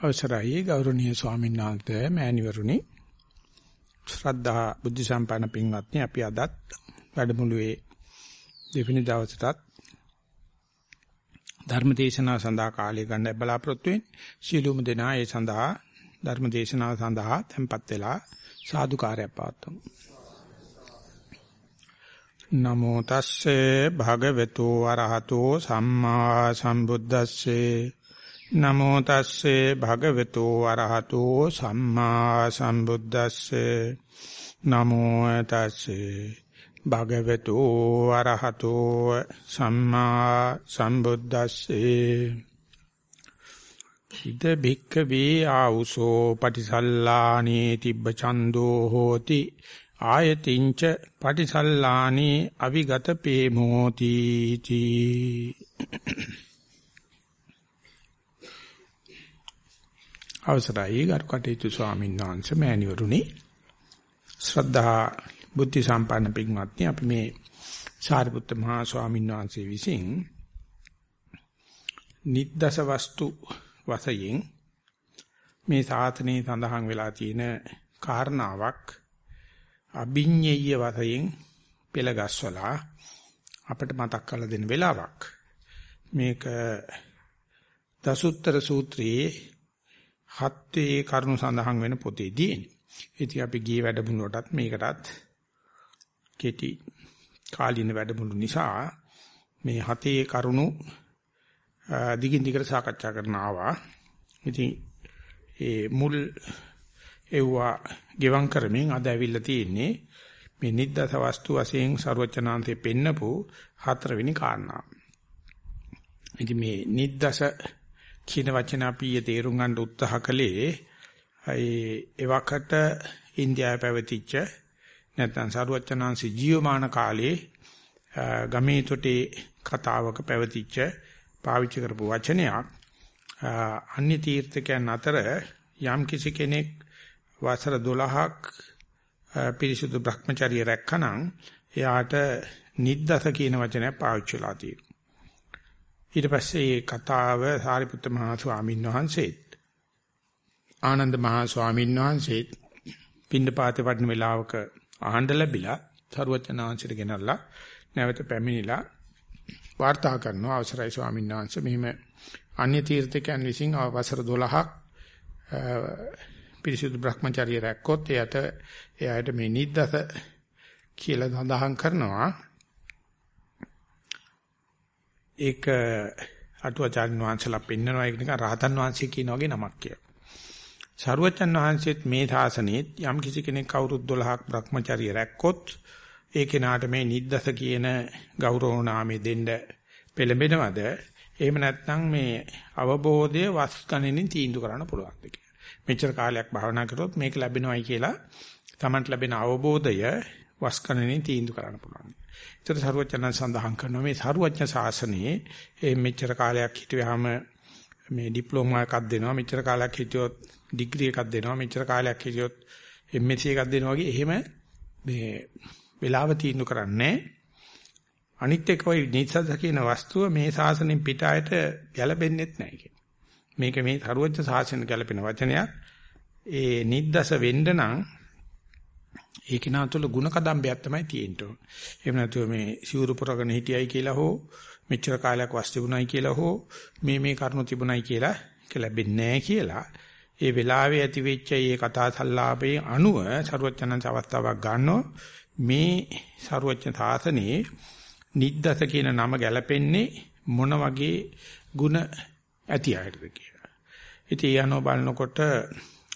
අවසරයි ගෞරවනීය ස්වාමීන් වහන්සේ මෑණිවරුනි. ශ්‍රද්ධා බුද්ධ සම්පන්න පින්වත්නි අපි අදත් වැඩමුළුවේ දෙවෙනි දවසටත් ධර්ම දේශනාව සඳහා කාලය ගන්න බලාපොරොත්තු වෙන්නේ සීලුම දෙනා ඒ සඳහා ධර්ම දේශනාව සඳහා tempත් වෙලා සාදුකාරයක් පවත්වමු. නමෝ තස්සේ භගවතු වරහතෝ සම්මා සම්බුද්දස්සේ නමෝ තස්සේ භගවතු අරහතෝ සම්මා සම්බුද්දස්සේ. නමෝ තස්සේ භගවතු අරහතෝ සම්මා සම්බුද්දස්සේ. ඉද බික්ක වේ ආ우සෝ පටිසල්ලානේ තිබ්බ චන්தோ හෝති. ආයතින්ච පටිසල්ලානේ අවිගත පේමෝති. තී අවසරයි. ගරු කටයුතු ස්වාමීන් වහන්සේ මෑණිවරුනි. ශ්‍රද්ධා බුද්ධ සම්පන්න පින්වත්නි අපි මේ සාරිපුත්ත මහා ස්වාමීන් වහන්සේ විසින් නිද්දස වස්තු වශයෙන් මේ සාතනේ සඳහන් වෙලා තියෙන කාරණාවක් අභිඤ්ඤය වශයෙන් පෙළගස්වලා අපිට මතක් කරලා දෙන වෙලාවක්. මේක දසුත්තර සූත්‍රයේ හත්වේ කරුණු සඳහන් වෙන පොතේදී. ඉතින් අපි ගියේ වැඩමුළුවටත් මේකටත් කෙටි කාලින වැඩමුළු නිසා මේ හතේ කරුණු දිගින් දිගට සාකච්ඡා කරන ආවා. ඉතින් ඒ මුල් එව්වා ගෙවම් කරමින් අද ඇවිල්ලා තියෙන්නේ මේ නිද්දස වස්තු වශයෙන් ਸਰවචනාන්තේ පෙන්නපු හතරවෙනි කාරණා. ඉතින් මේ නිද්දස කියන වචන අපි තේරුම් ගන්න උත්සාහ කළේ ඒ එවකට ඉන්දියාවේ පැවතිච්ච නැත්නම් සරුවචනාංශ ජීවමාන කාලේ ගමේ තොටේ කතාවක පැවතිච්ච පාවිච්චි කරපු වචනයක් අන්‍ය තීර්ථකයන් අතර යම් කිසි කෙනෙක් වසර 12ක් පිරිසුදු Brahmacharya රැක්කනම් එයාට නිද්දස කියන වචනය පාවිච්චි වෙලා තියෙනවා. ඊට පස්සේ මේ කතාව සාරිපුත්ත මහ ස්වාමීන් වහන්සේත් ආනන්ද මහ ස්වාමීන් වහන්සේත් පින්නපාතේ වඩන වෙලාවක ආහඬ ලැබිලා සරුවචනාංශයට ගෙනල්ලා නැවත පැමිණිලා වාර්තා කරනවා. අවසරයි ස්වාමීන් වහන්සේ. මෙහිම අන්‍ය තීර්ථකයන් විසින් අවසර 12ක් පිරිසිදු Brahmacharya රැක්කොත් එයට එයාට මේ නිද්දස කියලා සඳහන් කරනවා. ඒක අටුවාචාර්ය වංශලා පෙන්නනවා ඒක නිකන් රහතන් වහන්සේ කියන වගේ නමක් කියලා. සරුවචන් වහන්සේත් මේ ශාසනයේත් යම් කිසි කෙනෙක් අවුරුදු 12ක් Brahmacharya රැක්කොත් ඒ කෙනාට මේ නිද්දස කියන ගෞරව නාමය දෙන්න පෙළඹෙනවද? එහෙම නැත්නම් මේ අවබෝධය වස් ගණනින් තීන්දුව කරන්න පුළුවන්ද කියලා. මෙච්චර කාලයක් භාවනා කරොත් මේක ලැබෙනවයි කියලා Tamanට ලැබෙන අවබෝධය වස් ගණනින් තීන්දුව කරන්න පුළුවන්. ඒතර සරුවචන සඳහන් කරනවා මේ සරුවචන ශාසනයේ මේ මෙච්චර කාලයක් හිටියාම මේ ඩිප්ලෝමා එකක් දෙනවා මෙච්චර කාලයක් හිටියොත් ඩිග්‍රී එකක් දෙනවා මෙච්චර කාලයක් හිටියොත් MSc එකක් දෙනවා වගේ එහෙම මේ වෙලාව තීන්දුව කරන්නේ අනිත් එක ওই නිසද්ද කියන වස්තුව මේ ශාසනයෙන් පිටායට ගැලපෙන්නේත් නැහැ කියන. මේක මේ සරුවචන ශාසනය ගැලපෙන වචනයක්. ඒ නිද්දස වෙන්න නම් ඒ කෙනා තුළ ಗುಣ කදම්බයක් තමයි තියෙන්න ඕන. එහෙම නැතුව මේ සිවුරු පුරගෙන හිටියයි කියලා හෝ මෙච්චර කාලයක් වස් තිබුණයි කියලා හෝ මේ මේ කරුණු තිබුණයි කියලා ලැබෙන්නේ නැහැ කියලා ඒ වෙලාවේ ඇති වෙච්ච මේ කතා සංවාපයේ අනුව ਸਰුවචනන්ස අවස්ථාවක් ගන්නෝ මේ ਸਰුවචන සාසනයේ නිද්දස කියන නම ගැලපෙන්නේ මොන වගේ ಗುಣ ඇති අයටද කියලා. ඉතින් යනෝ බලනකොට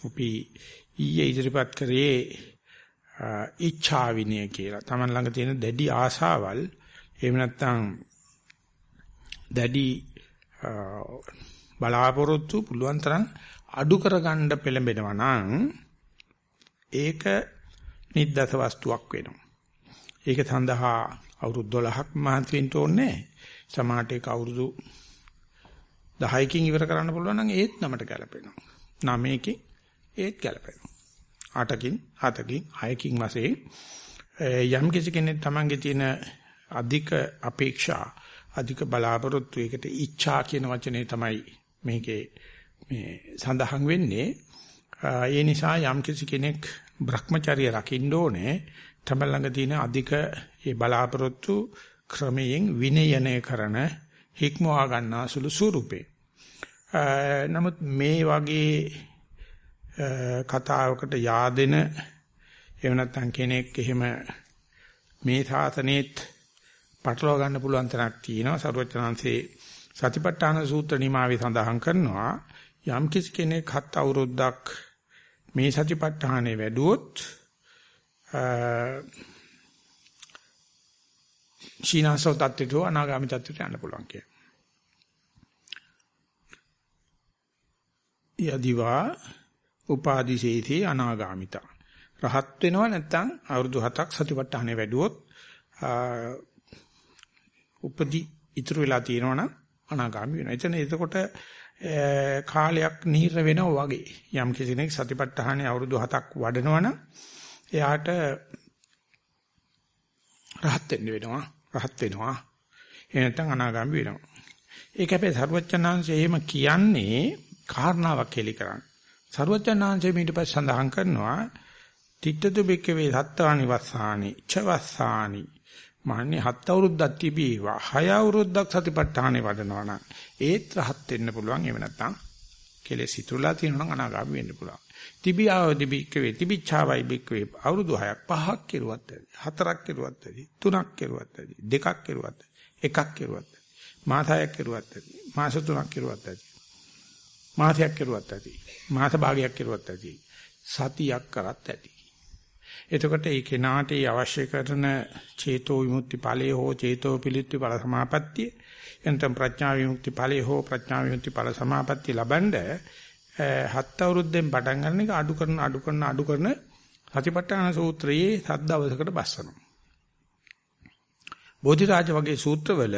අපි ඊයේ ඉදිරිපත් කරේ ඉච්ඡා විනය කියලා. Taman ළඟ තියෙන දැඩි ආශාවල් එහෙම නැත්නම් දැඩි බලාපොරොත්තු පුළුවන් තරම් අඩු කරගන්න පෙළඹෙනවා නම් ඒක නිද්දස වස්තුවක් වෙනවා. ඒක සඳහා අවුරුදු 12ක් මහන්සි වෙන්න ඕනේ. සමහරට ඒක අවුරුදු 10කින් ඉවර කරන්න පුළුවන් නම් ඒත් නමට ගැලපෙනවා. 9කින් ඒත් ගැලපෙනවා. 8කින් 7කින් 6කින් වශයෙන් යම් කිසි කෙනෙක් තමන්ගේ තියෙන අධික අපේක්ෂා අධික බලාපොරොත්තු එකට ඉච්ඡා කියන වචනේ තමයි මේකේ මේ සඳහන් වෙන්නේ ඒ නිසා යම් කිසි කෙනෙක් Brahmacharya රකින්න ඕනේ තමයි ළඟ තියෙන අධික ඒ බලාපොරොත්තු ක්‍රමයෙන් විනයනය කරන හික්මවා ගන්නා සුළු ස්වරූපේ. නමුත් මේ වගේ කතාවකට yaadෙන එහෙම නැත්නම් කෙනෙක් එහෙම මේ සාසනේත් පටලවා ගන්න පුළුවන් තරක් තියෙනවා සරුවචනාංශේ සතිපට්ඨාන සූත්‍ර නිමාවේ සඳහන් කරනවා යම් කිසි කෙනෙක් හත් අවුරුද්දක් මේ සතිපට්ඨානේ වැඩුවොත් ශීනාසෝ තත්ත්වයට අනාගාමී තත්ත්වයට යන්න පුළුවන් කිය. යදිවා උපාදිශේති අනාගාමිතා. රහත් වෙනව නැත්නම් අවුරුදු 7ක් සතිපට්ඨානේ වැඩුවොත් උපදි ඉතුරු වෙලා තියෙනවනම් අනාගාමී වෙනවා. එතන එතකොට කාලයක් නිහිර වෙනවා වගේ. යම් කෙනෙක් සතිපට්ඨානේ අවුරුදු 7ක් වඩනවනම් එයාට රහත් වෙන්න වෙනවා. රහත් වෙනවා. එහෙ නැත්නම් අනාගාමී වෙනවා. ඒක හැබැයි සරුවච්චන්හන්සේ එහෙම කියන්නේ කාරණාවක් කෙලි කරන්නේ. සරුවච්චන්හන්සේ ඊට පස්සේ සඳහන් කරනවා තිත්තතු බික්කවේ සත්තානි වස්සානි චවස්සානි මාන්නේ හත් අවුරුද්දක් තිබීවා. හය අවුරුද්දක් සතිපට්ඨානෙ වඩනවා නම් ඒත් රහත් වෙන්න පුළුවන්. එහෙම නැත්නම් කෙලෙස් ඉතුරුලා තියෙනවා නම් අනාගාමී වෙන්න පුළුවන්. තිබියාව දිබික්කවේ තිබිච්ඡාවයි බික්කවේ අවුරුදු 6ක් පහක් කෙරුවත් ඇති හතරක් කෙරුවත් ඇති තුනක් කෙරුවත් ඇති දෙකක් කෙරුවත් එකක් කෙරුවත් ඇති මාසයක් කෙරුවත් ඇති මාස තුනක් කෙරුවත් ඇති මාසයක් කෙරුවත් ඇති. මාස භාගයක් කෙරුවත් ඇති සතියක් කරත් ඇති එතකොට ඒ කෙනාට ඒ අවශ්‍ය කරන චේතෝ විමුක්ති ඵලය හෝ චේතෝ පිළිත්ති ඵල සමාපත්තිය එතන ප්‍රඥා විමුක්ති ඵලය හෝ ප්‍රඥා විමුක්ති ඵල සමාපත්තිය ලබනද හත් අවුරුද්දෙන් පටන් ගන්න එක අඩු කරන අඩු කරන අඩු කරන සතිපට්ඨාන සූත්‍රයේ සත් දවසකට බස්සනවා. බෝධිරාජ වගේ සූත්‍රවල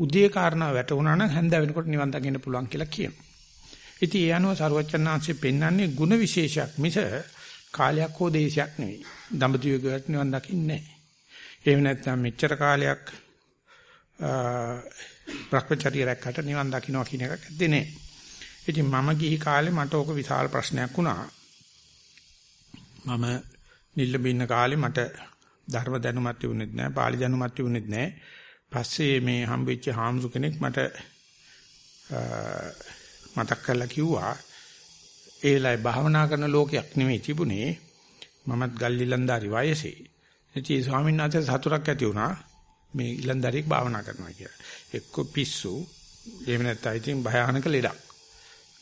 උදේ කාරණා වැටුණා නම් හැන්ද වෙනකොට නිවන් දකින්න පුළුවන් කියලා කියනවා. ඉතින් ඒ අනුව සරුවචනාංශේ පෙන්වන්නේ ಗುಣ විශේෂයක් මිස කාලයක් හෝ දේශයක් නෙවෙයි. දඹදිවකට නිවන් දකින්නේ නැහැ. එහෙම නැත්නම් මෙච්චර කාලයක් භ්‍රමචර්ය රැකකට නිවන් දකින්නවා කියන එකක් ඇත්තේ නැහැ. ඉතින් මම ගිහි කාලේ මට ඕක විශාල ප්‍රශ්නයක් වුණා. මම නිල්ලඹින්න කාලේ මට ධර්ම දැනුමක් තිබුණෙත් නැහැ, පාලි දැනුමක් තිබුණෙත් නැහැ. පස්සේ මේ හම්බෙච්ච හාමුදුර කෙනෙක් මට මතක් කරලා කිව්වා ඒ වෙලාවේ භාවනා කරන ලෝකයක් නෙමෙයි තිබුණේ. මමත් ගල් ඉලන්දාරි වයසේ. ඉතින් ස්වාමීන් වහන්සේ සතුටක් ඇති වුණා මේ ඉලන්දාරියෙක් භාවනා කරනවා කියලා. එක්ක පිස්සු එහෙම නැත්නම් ඉතින් භයානක ලෙඩක්.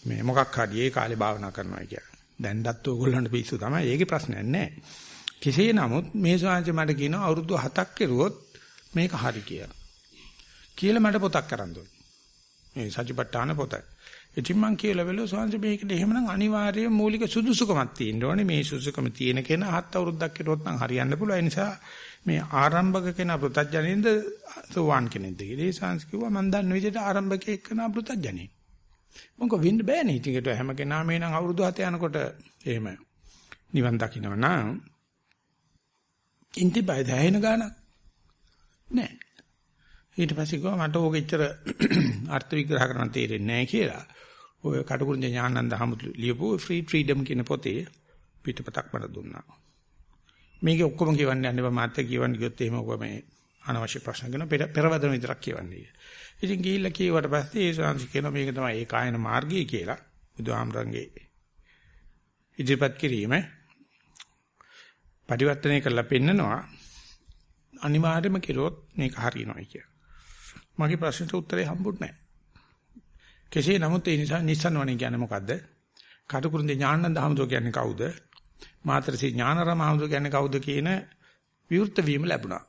මේ මොකක් හරි ඒ කාලේ භාවනා කරනවා කියලා. දැන්වත් ඕගොල්ලන්ට පිස්සු තමයි. ඒකේ ප්‍රශ්නයක් නැහැ. කෙසේ නමුත් මේ ස්වාමීන් මට කියනවා අවුරුදු 7ක් කෙරුවොත් මේක හරි කියලා. කියලා මට පොතක් කරන් දුන්නා. මේ සතිපට්ඨාන පොතයි. ඉතින් මං කියලා වෙලෝ සෝන්ස මේකට එහෙමනම් අනිවාර්යයෙන් මූලික සුදුසුකමක් තියෙන්න ඕනේ. මේ සුදුසුකම තියෙන කෙනා හත් අවුරුද්දක් කෙරුවොත් නම් හරියන්න පුළුවන්. ඒ නිසා මේ ආරම්භක කෙනා පෘතජ්ජනෙන්ද සෝවාන් කෙනෙක්ද කියලා. ඒ සාංශ කිව්වා මං දන්න විදිහට ආරම්භකයෙක් කෙනා පෘතජ්ජනෙක්. මොකද වෙන්න බෑනේ. ඉතින් හැම කෙනාම එනං අවුරුදු 7 යනකොට එහෙම නිවන් දකින්න නම් ඉන්ටි බය දැහෙන ගානක් නෑ. ඊට පස්සේ ගියා මට ඕක එච්චර අර්ථ විග්‍රහ කරන්න තේරෙන්නේ නැහැ කියලා. ඔය කටුකුරුන්ජ ඥානන්ද හමුතු ලියපු ෆ්‍රී ෆ්‍රීඩම් කියන පොතේ පිටපතක් මට දුන්නා. මේක ඔක්කොම කියවන්න යන්න බෑ මාත්‍ය කියවන්න ගියොත් එහෙම ඔබ මේ අනවශ්‍ය ප්‍රශ්න කරන පෙරවදන විතරක් කියවන්නේ. ඉතින් ගිහිල්ලා කියවට පස්සේ ඒ ශාන්සි කියන මේක තමයි ඒ කායන මාර්ගය කියලා බුදුහාමරංගේ ඉදිරිපත් කිරීම පරිවර්තනය කරලා පෙන්නනවා අනිවාර්යයෙන්ම කෙරුවොත් මේක හරියනවා කියලා. මගේ ප්‍රශ්නට උත්තරේ හම්බුනේ නැහැ. කෙසේ නමුත් ඒ නිසා නිස්සන් වණේ කියන්නේ මොකද්ද? කටුකුරුන්දේ ඥානන්ද හමුදෝ කියන්නේ කවුද? මාතරසී ඥානරම හමුදෝ කියන්නේ කවුද කියන විවෘත වීම ලැබුණා.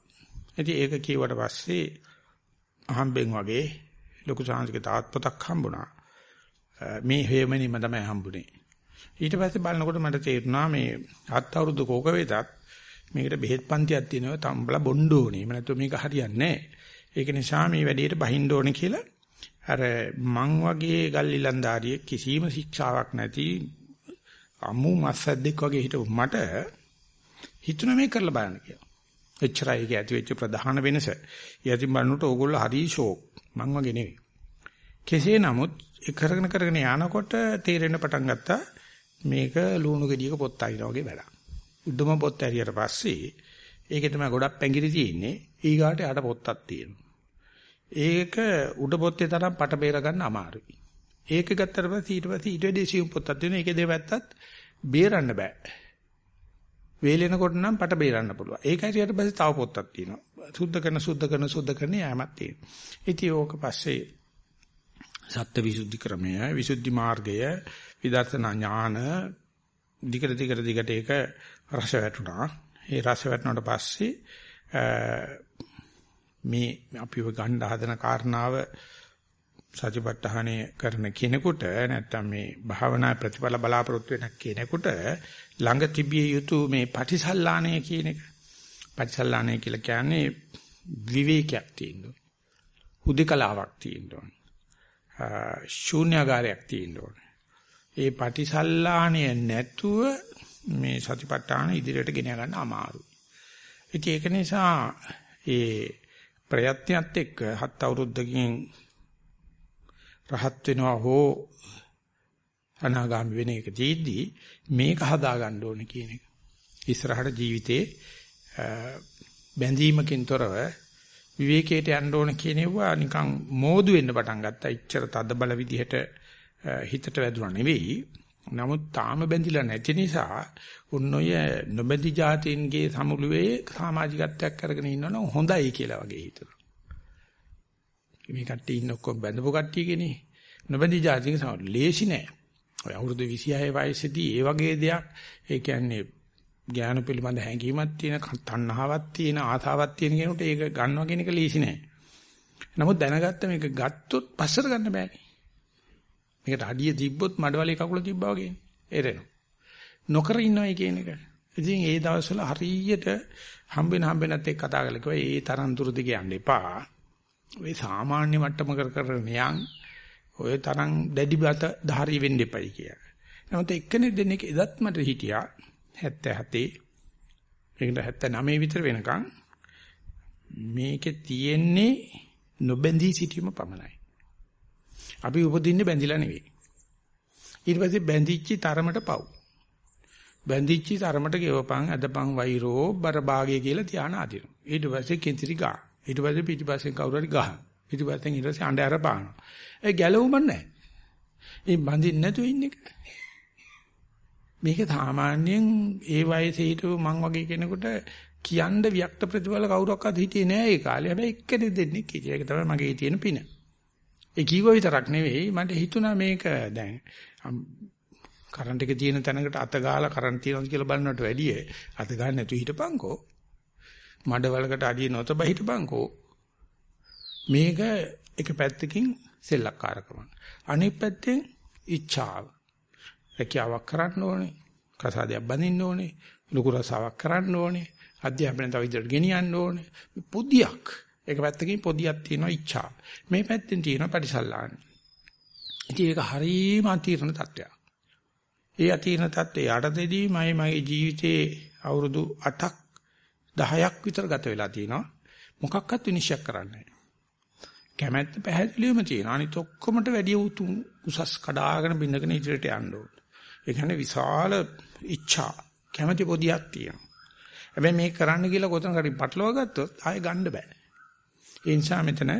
ඉතින් ඒක කියවට පස්සේ අහම්බෙන් වගේ ලොකු සාංශික තාත් පොතක් හම්බුණා. මේ හේමනීම තමයි හම්බුනේ. ඊට පස්සේ බලනකොට මට තේරුණා මේ හත් අවුරුදු කෝක වේතත් මේකට බෙහෙත් පන්තියක් තියෙනවා තම්බලා බොන්න ඕනේ. එහෙම නැත්නම් මේක හරියන්නේ නැහැ. ඒක නිසා මේ වැඩේට බහින්න ඕනේ කියලා අර මං වගේ ගල් ඉලන්දාරියෙක් කිසිම ශික්ෂාවක් නැති අමු මස්සද්දෙක් වගේ හිටපු මට හිතුණ මේ කරලා බලන්න කියලා. එච්චරයි ඒක ඇති වෙච්ච ප්‍රධාන වෙනස. යතිම් බලනකොට ඕගොල්ලෝ හරි ෂෝක්. මං වගේ නෙවෙයි. කෙසේ නමුත් ඒ කරගෙන කරගෙන යනකොට තේරෙන්න පටන් ගත්තා මේක ලුණු ගෙඩියක පොත් අරිනා වගේ වැඩක්. උඩම පොත් ඇරියට පස්සේ ඒකේ තමයි ගොඩක් පැංගිරි තියෙන්නේ. ඊගාට යට පොත්තක් තියෙනවා. ඒක උඩ පොත්තේ තරම් පට බේර ගන්න අමාරුයි. ඒක ගත්තට පස්සේ ඊට පස්සේ ඊට වැඩි සියුම් පොත්තක් තියෙනවා. ඒකේ දෙපැත්තත් බේරන්න බෑ. වේලෙනකොට නම් පට බේරන්න පුළුවන්. ඒකයි ඊට පස්සේ තව පොත්තක් තියෙනවා. සුද්ධ කරන සුද්ධ කරන සුද්ධ කරන යෑමක් තියෙනවා. ඉතින් ඕක පස්සේ සත්‍ය විසුද්ධි ක්‍රමය, විසුද්ධි මාර්ගය, විදර්ශනා ඥාන දිගට දිගට දිගට ඒක රස වැටුණා. ඒ රස වැටුණාට පස්සේ මේ අපිව ගන්න හදන කාරණාව සතිපට්ඨානය කරන කෙනෙකුට නැත්තම් මේ භාවනා ප්‍රතිඵල බලාපොරොත්තු වෙන කෙනෙකුට ළඟ තිබිය යුතු මේ පටිසල්ලාණය කියන එක පටිසල්ලාණය කියලා කියන්නේ විවේකයක් තියෙනවා. හුදකලාවක් තියෙනවා. ශූන්‍යagaraයක් තියෙනවා. ඒ පටිසල්ලාණය නැතුව මේ සතිපට්ඨාන ඉදිරියට ගෙන ගන්න අමාරුයි. ඉතින් ඒක නිසා ඒ ප්‍රයත්නයත් එක්ක හත් අවුරුද්දකින් රහත් වෙනවා හෝ අනාගාමි වෙන එක තීද්දි මේක හදා ගන්න ඕනේ කියන එක. ඉස්සරහට ජීවිතේ බැඳීමකින් තොරව විවේකයට යන්න ඕන කියනවා නිකන් මෝදු වෙන්න පටන් ගත්තා. ඉච්ඡර තද බල විදිහට හිතට වැදුනා නෙවෙයි. නමුත් තාම බැඳිලා නැති නිසා උන්නොය නොබැඳි જાතින්ගේ සමුළුවේ සමාජිකත්වයක් කරගෙන ඉන්නවනම් හොඳයි කියලා වගේ හිතනවා. මේ කට්ටිය ඉන්න ඔක්කොම බැඳපු කට්ටියකනේ. නොබැඳි જાතින්ගේ සමුළු ලේසි නෑ. ඔය අවුරුදු 26 වයසේදී ඒ වගේ දෙයක් ඒ කියන්නේ ඥාන පිළිබඳ හැඟීමක් තියෙන තණ්හාවක් තියෙන ආසාවක් තියෙන කෙනෙකුට ඒක ගන්නවා කියන එක ලීසි නෑ. නමුත් දැනගත්ත මේක ගත්තොත් පස්සට ගන්න බෑනේ. මේකට අඩිය තිබ්බොත් මඩවලේ කකුල තිබ්බා වගේ එරෙනවා. නොකර ඉන්නවයි කියන එක. ඉතින් ඒ දවස්වල හරියට හම්බෙන හම්බෙනත් එක්ක කතා කරලා කිව්වා ඒ තරම් දුර දිග යන්න එපා. ඔය සාමාන්‍ය මට්ටම කර කර නියන් ඔය තරම් දැඩි බත ධාරී වෙන්න එපයි කියලා. නමුත් එක්කෙනෙක් දෙන්නෙක් එදත් මට හිටියා 77 ඒකට 79 විතර වෙනකන් මේකේ තියෙන්නේ නොබැඳී සිටීම පමණයි. අපි උපදින්නේ බැඳිලා නෙවෙයි. ඊට පස්සේ බැඳිච්ච තරමට පව්. බැඳිච්ච තරමට ගෙවපන් අදපන් වෛරෝ බරභාගය කියලා ධාන අදිනවා. ඊට පස්සේ කෙන්තිරි ගා. ඊට පස්සේ පිටිපස්සෙන් කවුරු හරි ගහන. ඊට පස්සෙන් ඊට පස්සේ අඬ අර පානවා. ඒ ගැලවුම නැහැ. ඒ බඳින්න නැතුව ඉන්න එක. මේක සාමාන්‍යයෙන් ඒ වයසේ හිටපු මං වගේ කෙනෙකුට කියන්න වික්ත ප්‍රතිඵල කවුරක්වත් හිටියේ නෑ ඒ කාලේ. හැබැයි එක්කෙනෙක් දෙන්නෙක් හිටියා. ඒක තමයි මගේ තියෙන පින. ඒ කිව්ව විතරක් නෙවෙයි මට හිතුණා මේක දැන් කරන්ට් එක තියෙන තැනකට අත ගාලා කරන්ට් තියෙනවද කියලා බලනවට වැඩිය අත ගන්න නැතුව හිටපන්කෝ. මඩවලකට අඩිය නොතබ හිටපන්කෝ. මේක එක පැත්තකින් සෙල්ලක්කාරකම. අනිත් පැත්තෙන් ඉච්ඡාව. රැකියාවක් කරන්න ඕනේ. කසාදයක් බඳින්න ඕනේ. ලුකු රසාවක් කරන්න ඕනේ. අධ්‍යාපනය තව ඉදිරියට ගෙනියන්න ඕනේ. පොදියක්. එක පැත්තකින් පොදියක් තියෙනවා ඉච්ඡා. මේ පැත්තෙන් තියෙනවා පරිසල්ලාන. ඉතින් ඒක හරීම අතිරණ තත්ත්වයක්. ඒ අතිරණ තත්ත්වයේ යටතේදී මම මගේ ජීවිතේ අවුරුදු 8ක් 10ක් විතර ගත වෙලා තිනවා. මොකක්වත් විනිශ්චය කරන්නේ නැහැ. කැමැත්ත පැහැදිලිවම තියෙනවා. අනිත ඔක්කොමට වැඩි උතුම් උසස් කඩාගෙන බින්දගෙන ඉදිරියට යන්න ඕන. ඒ කියන්නේ විශාල ඉච්ඡා කැමැති පොදියක් තියෙනවා. හැබැයි මේක කරන්න කියලා කොතනකරි පටලවා ගත්තොත් ආයෙ ගන්න බෑ. ඒ නිසා මෙතන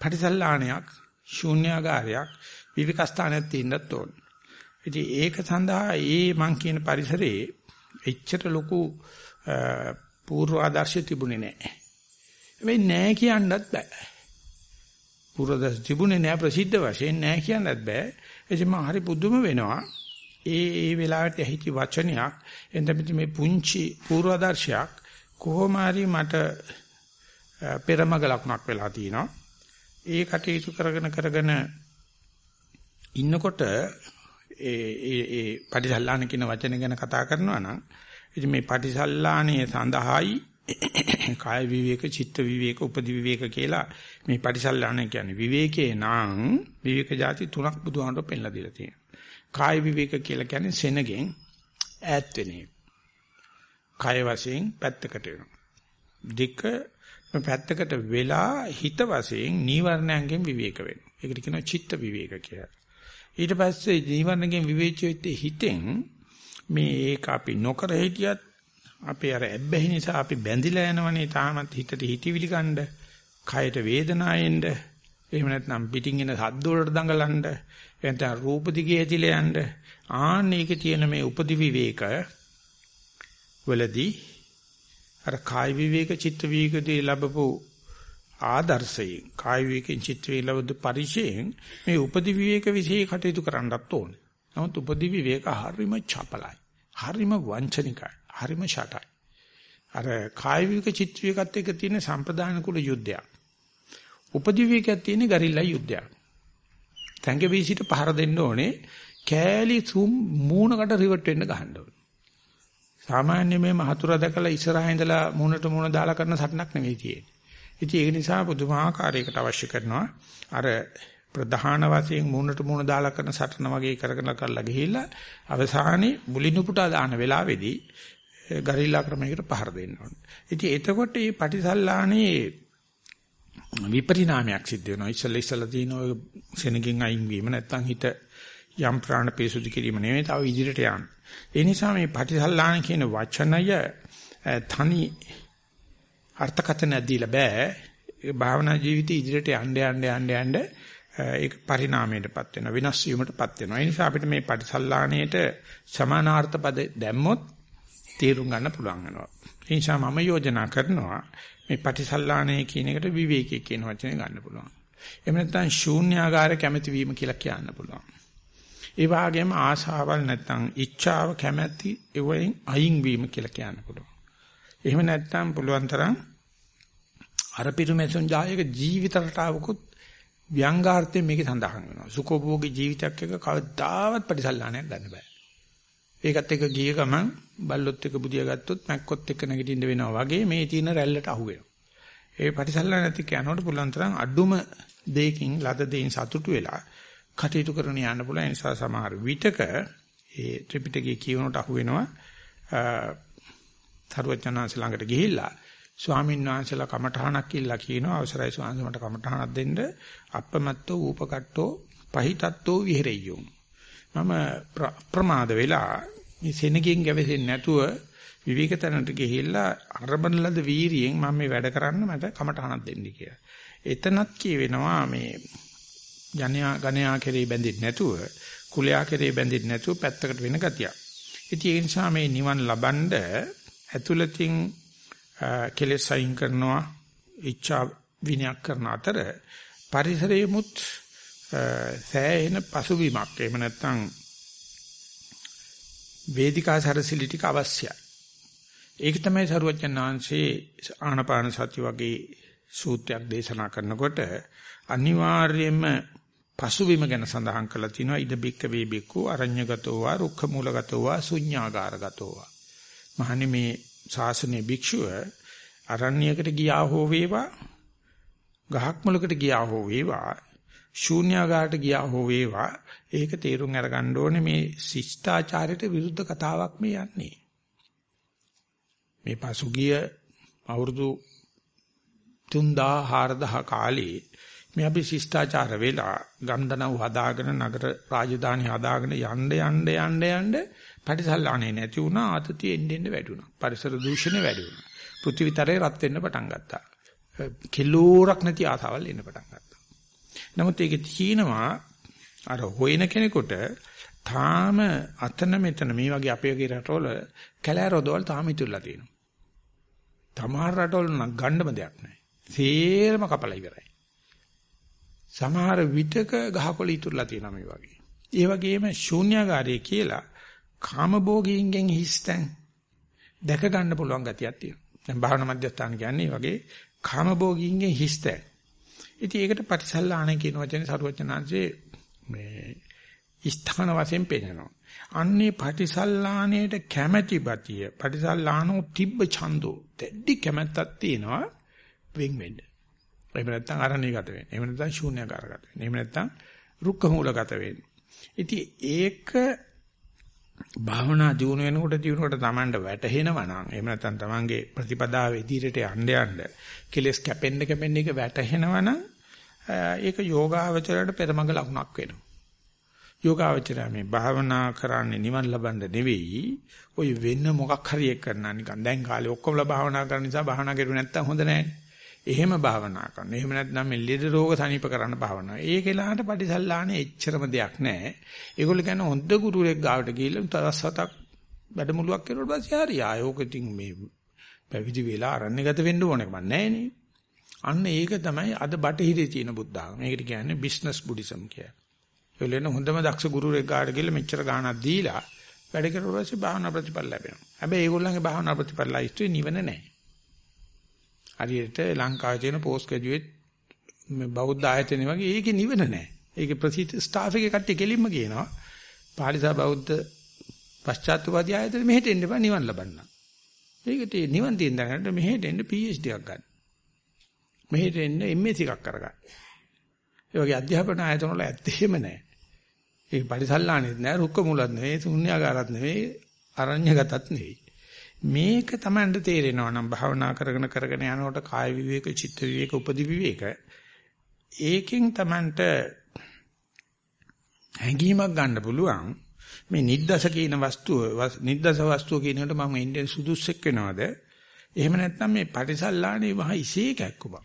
පටිසල්ලාණයක් ශූන්‍යාගාරයක් විවිකස්ථානයක් තියෙන්නත් ඕන. ඉතින් ඒක සඳහා ඒ මං කියන පරිසරයේ එච්චර ලොකු පූර්ව ආදර්ශ තිබුණේ නැහැ. හැබැයි නැහැ කියන්නත් බෑ. පුරදස් තිබුණේ නෑ ප්‍රසිද්ධ වශයෙන් නෑ කියන්නත් බෑ. එතෙම මම හරි පුදුම වෙනවා. ඒ ඒ වෙලාවට ඇහිච්ච වචනයක් එතෙම මේ පුංචි පූර්වාදර්ශයක් කොහොම හරි මට පෙරමග ලකුණක් වෙලා තිනවා. ඒ කටයුතු කරගෙන කරගෙන ඉන්නකොට ඒ ඒ ඒ පටිසල්ලාන කියන වචන ගැන කතා කරනවා නම් ඉතින් මේ පටිසල්ලානේ සඳහායි කාය විවේක, චිත්ත විවේක, උපදි විවේක කියලා මේ පරිසල්ලාණ කියන්නේ විවේකේ නම් විවේක જાති තුනක් බුදුහාමර පෙන්ලා දීලා තියෙනවා. කාය විවේක කියලා කියන්නේ සෙනගෙන් ඈත් වෙන එක. කාය වශයෙන් පැත්තකට වෙනවා. දෙක පැත්තකට වෙලා හිත වශයෙන් නීවරණයන්ගෙන් විවේක වෙනවා. ඒකට කියනවා චිත්ත විවේක කියලා. ඊට පස්සේ නිවර්ණගෙන් විවේච වෙච්ච හිතෙන් මේ ඒක අපි නොකර හිටියත් අපේ අර ඇබ්බැහි නිසා අපි බැඳිලා යනවනේ තාමත් හිතට හිතවිලි ගන්න, කයට වේදනාවෙන්ද, එහෙම නැත්නම් පිටින් එන සද්ද වලට දඟලන්න, එතන රූප දිගේ ඇදිලා යන්න. ආන්න ඒකේ තියෙන මේ උපදි විවේක වලදී අර කාය විවේක චිත්ත විවේකදී ලැබපු ආදර්ශයෙන් කාය විවේකෙන් චිත්ත විවේක පරිචයෙන් මේ උපදි විවේක વિશે කටයුතු කරන්නත් ඕනේ. නමුත් උපදි විවේක හරිම චපලයි. හරිම වංචනිකයි. හරිම ෂටයි. අර කාය විවේක චිත්ත විවේකත් එක්ක තියෙන සම්ප්‍රදාන කුල යුද්ධයක්. උපදි විවේකයක් තියෙන ගරිල්ලා යුද්ධයක්. තැංග වීසිට පහර දෙන්න ඕනේ කෑලි සුම් මූණකට රිවර්ට් වෙන්න ගහන්න ඕනේ. සාමාන්‍ය මේ මහතුර දැකලා ඉස්සරහා ඉඳලා මූණට මූණ දාලා කරන සටනක් නෙවෙයි තියෙන්නේ. ඉතින් ඒක නිසා පුදුමාකාරයකට අවශ්‍ය කරනවා අර ප්‍රධාන වශයෙන් මූණට මූණ දාලා කරන සටන වගේ කරගෙන කරලා ගිහිල්ලා අවසානයේ මුලිනුපුටා දාන වෙලාවේදී ගරිල්ලා ක්‍රමයකට පහර දෙන්න ඕනේ. ඉතින් එතකොට මේ පටිසල්ලානේ විපරිණාමයක් සිද්ධ වෙනවා. ඉස්සෙල්ලා ඉස්සෙල්ලා තියෙන ඔය සෙනගින් අයින් වීම නැත්තම් හිත යම් ප්‍රාණ පිරිසුදු කිරීම නෙවෙයි තව ඉදිරියට යන්න. ඒ නිසා මේ පටිසල්ලාන කියන වචනය තනි අර්ථකථන දීලා බෑ. ඒ භාවනා ජීවිතය ඉදිරියට යන්න යන්න යන්න යන්න ඒක පරිණාමයටපත් වෙනවා විනාශ වීමටපත් වෙනවා. ඒ නිසා අපිට මේ පටිසල්ලාණයට සමානාර්ථ පද දැම්මොත් තේරුම් ගන්න පුළුවන් වෙනවා. ඒ නිසා මම යෝජනා කරනවා මේ පටිසල්ලාණය කියන එකට විවේකී කියන වචනේ ගන්න පුළුවන්. එහෙම නැත්නම් ශූන්‍යාකාර කැමැති වීම කියලා කියන්න පුළුවන්. ඒ වගේම ආශාවල් නැත්නම් ඉච්ඡාව කැමැති ඒවෙන් අයින් වීම කියලා කියන්න පුළුවන්. එහෙම නැත්නම් පුළුවන් තරම් අර පිරුමෙසුන් ජායක ජීවිත රටාවකුත් ව්‍යංගාර්ථයෙන් මේකේ සඳහන් වෙනවා. සුඛෝභෝගී ජීවිතයක් එක කවදාවත් පරිසල්ලාණයක් ගන්න බෑ. ඒකත් එක්ක ගිය ගමන් බල්ලොත් එක්ක බුදියා ගත්තොත් මැක්කොත් එක්ක නැගිටින්න වෙනවා වගේ මේ තියෙන රැල්ලට අහු වෙනවා. ඒ පරිසල්ලාණ නැති කියනකොට පුළුවන් තරම් අඩුම දෙයකින් ලද දෙයින් සතුටු වෙලා කටයුතු කරන යන්න පුළුවන්. ඒ නිසා සමහර විටක ඒ ත්‍රිපිටකයේ කියනකොට අහු වෙනවා. තරුවචනාංශ ළඟට ගිහිල්ලා ස්වාමීන් වහන්සේලා කමඨහනක් ඉල්ලා කියනවා අවසරයි ස්වාමීන් මට කමඨහනක් දෙන්න අප්පමත්තෝ ූපකට්ටෝ පහිතත්තෝ විහෙරෙය්‍යෝ මම ප්‍රමාද වෙලා මේ සෙනගෙන් ගැවෙන්නේ නැතුව විවේක තැනට ගිහිල්ලා අරබන ලද වීරියෙන් මම මේ වැඩ කරන්න මට කමඨහනක් දෙන්න කියලා. එතනත් කියවෙනවා මේ ජනයා ගණයා කෙරේ බැඳෙන්නේ නැතුව කුලයා කෙරේ බැඳෙන්නේ නැතුව පැත්තකට වෙන ගතියක්. ඉතින් ඒ නිසා මේ නිවන් ලබනද ඇතුළතින් කෙලෙස් අයින් කරනවා ඉච්ඡා විනයක් කරන අතර පරිසරයේමුත් සෑහෙන පසුබිමක් එහෙම නැත්නම් වේදිකා සරසිලි ටික අවශ්‍යයි. ඒක තමයි සරුවචන් වහන්සේ ආනපාන සති වගේ සූත්‍රයක් දේශනා කරනකොට අනිවාර්යයෙන්ම පසුබිම ගැන සඳහන් කරලා තිනවා. ඉද බික්ක වේ බික්කු අරඤ්‍යගතෝ වා රුක්ඛ මූලගතෝ වා ශුඤ්ඤාගාරගතෝ වා. මහනි මේ ශාසනයේ භික්ෂුව අරණ්‍යයකට ගියා හෝ වේවා ගහක් මුලකට ගියා හෝ වේවා ශූන්‍යාගාරට ගියා හෝ වේවා ඒක තේරුම් අරගන්න ඕනේ මේ ශිෂ්ටාචාරයට විරුද්ධ කතාවක් මේ යන්නේ. මේ පසුගිය අවුරුදු 3000 4000 කාලේ මේ අපි ශිෂ්ටාචාර වෙලා ගම්දනව් හදාගෙන නගර රාජධානි හදාගෙන යන්න යන්න යන්න යන්න පටිසල්ලානේ නැති වුණා ආතතිය එන්න එන්න වැඩි වුණා පරිසර දූෂණය වැඩි වුණා පෘථිවිතරේ රත් වෙන්න පටන් ගත්තා කිලෝරක් නැති ආසාවල් එන්න පටන් ගත්තා නමුත් ඒකේ තියෙනවා අර හොයන කෙනෙකුට තාම අතන මෙතන මේ වගේ අපේ වගේ රටවල කැලෑරොදවල් තාම ඉතුරුලා තියෙනවා. තමාර රටවල නම් ගන්නම දෙයක් නැහැ. සේරම කපලා ඉවරයි. සමහර විටක ගහකොළ ඉතුරුලා තියෙනවා මේ වගේ. ඒ වගේම ශූන්‍යාකාරය කියලා කාමභෝගීන්ගෙන් හිස්තැන් දැක ගන්න පුළුවන් ගතියක් තියෙනවා. දැන් භාවනා මධ්‍යස්ථාන කියන්නේ වගේ කාමභෝගීන්ගෙන් හිස්තැන්. ඉතින් ඒකට පටිසල්ලාණ කියන වචනේ සරුවචනාංශේ මේ ස්ථාන වශයෙන් පෙන්නනවා. අන්නේ පටිසල්ලාණයට කැමැති බතිය පටිසල්ලාණෝ තිබ්බ ඡන්தோ දෙඩි කැමැත්තක් තියෙනවා වෙන් වෙන්න. එහෙම නැත්නම් අරණියගත වෙන්න. එහෙම නැත්නම් ශූන්‍යකාරගත වෙන්න. එහෙම නැත්නම් රුක්ක මූලගත වෙන්න. ඉතින් ඒක භාවනා දිනු වෙනකොට දිනුවට Tamanට වැටහෙනවා නම් එහෙම නැත්නම් Tamanගේ ප්‍රතිපදාව ඉදිරියට යන්න යන්න කෙලස් කැපෙන්න කැපෙන්න එක වැටහෙනවා නම් ඒක යෝගාවචරයට පෙරමග ලකුණක් වෙනවා. යෝගාවචරය මේ භාවනා කරන්නේ නිවන් ලබන්න නෙවෙයි ඔය වෙන මොකක් හරි එක කරනා නිකන් දැන් කාලේ ඔක්කොමලා භාවනා කරන නිසා භාවනා කරුවේ නැත්තම් හොඳ නැහැ. එහෙම භාවනා කරන. එහෙම නැත්නම් මේ ලෙඩ රෝග සනීප කරන්න භාවනා. ඒකේලාට පටිසල්ලානේ එච්චරම දෙයක් නැහැ. ඒගොල්ලෝ කියන්නේ හොඳ ගුරුවරයෙක් ගාවට ගිහිල්ලා තවස් හතක් වැඩමුළුවක් කරුවොත් පස්සේ හරි ආයෝක ඉතින් මේ පැවිදි වෙලා අරණ්‍යගත වෙන්න ඕනේ කම නැහැ අන්න ඒක තමයි අද බටහිරේ තියෙන බුද්ධාගම. මේකට කියන්නේ බිස්නස් බුද්දිසම් කියලා. ඒගොල්ලෝ හොඳම දක්ෂ ගුරුවරයෙක් ගාවට ගිහිල්ලා මෙච්චර ගාණක් දීලා වැඩ කරුවා පස්සේ භාවනා ප්‍රතිඵල ලැබෙනවා. හැබැයි ඒගොල්ලන්ගේ භාවනා ප්‍රතිඵල ලයිස්ට්ුවේ නිවන නැහැ. හරියට ලංකාවේ තියෙන පෝස්ට් ග්‍රැජුවේට් මේ බෞද්ධ ආයතන වගේ ඒකේ නිවන නැහැ. ඒකේ ප්‍රසිද්ධ ස්ටාෆ් එකේ කට්ටිය කෙලින්ම කියනවා පාලිසා බෞද්ධ පශ්චාත්තුපාදී ආයතන මෙහෙට එන්න බෑ නිවන් ලබන්න. ඒකට නිවන් තියෙන දැනට මෙහෙට එන්න PhD එකක් ගන්න. මෙහෙට එන්න MSc එකක් කරගන්න. ඒ වගේ අධ්‍යාපන ආයතන වල ඇත්තෙම නැහැ. ඒක පරිසල්ලානෙත් නෑ රුක්ක මුලත් නෙවෙයි ශුන්‍යාගාරත් නෙවෙයි අරඤ්‍යගතත් නෙවෙයි මේක Tamanට තේරෙනවා නම් භාවනා කරගෙන කරගෙන යනකොට කාය විවේක චිත්ත විවේක උපදි විවේක ඒකෙන් Tamanට හැඟීමක් ගන්න පුළුවන්. මේ නිද්දස කියන වස්තුව නිද්දස වස්තුව කියනකොට මම ඉන්දියන් සුදුස්සෙක් වෙනවද? එහෙම නැත්නම් මේ පටිසල්ලානේ මහ ඉසේ කැක්කුමක්.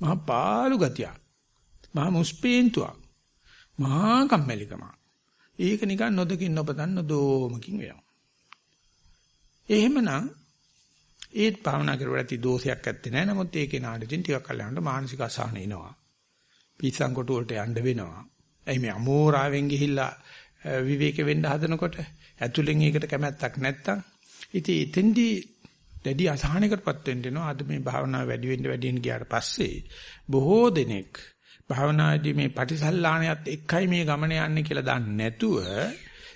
මහ පාළු ගතියක්. මහ මුස්පේන්තුවක්. මහා කම්මැලිකම. ඒක නිකන් නොදකින් නොපතන්න දෝමකින් වෙනවා. එහෙමනම් ඒත් භාවනා කරුවට ඇති දෝෂයක් ඇත්තේ නැහැ. නමුත් ඒකේ නාඩටින් ටිකක් කලකට මානසික අසහන එනවා. පිස්සන් කොට වලට යන්න වෙනවා. එයි මේ අමෝරාවෙන් ගිහිල්ලා විවේක වෙන්න හදනකොට ඇතුලෙන් ඒකට කැමැත්තක් නැත්තම් ඉතින් එතෙන්දී දැඩි අසහනයකටපත් වෙන්න වෙනවා. අද මේ භාවනාව වැඩි වෙන්න වැඩි වෙන්න ගියාට පස්සේ බොහෝ දෙනෙක් භාවනාදී මේ පටිසල්ලාණයත් එක්කයි මේ ගමන යන්නේ කියලා දන්නේ නැතුව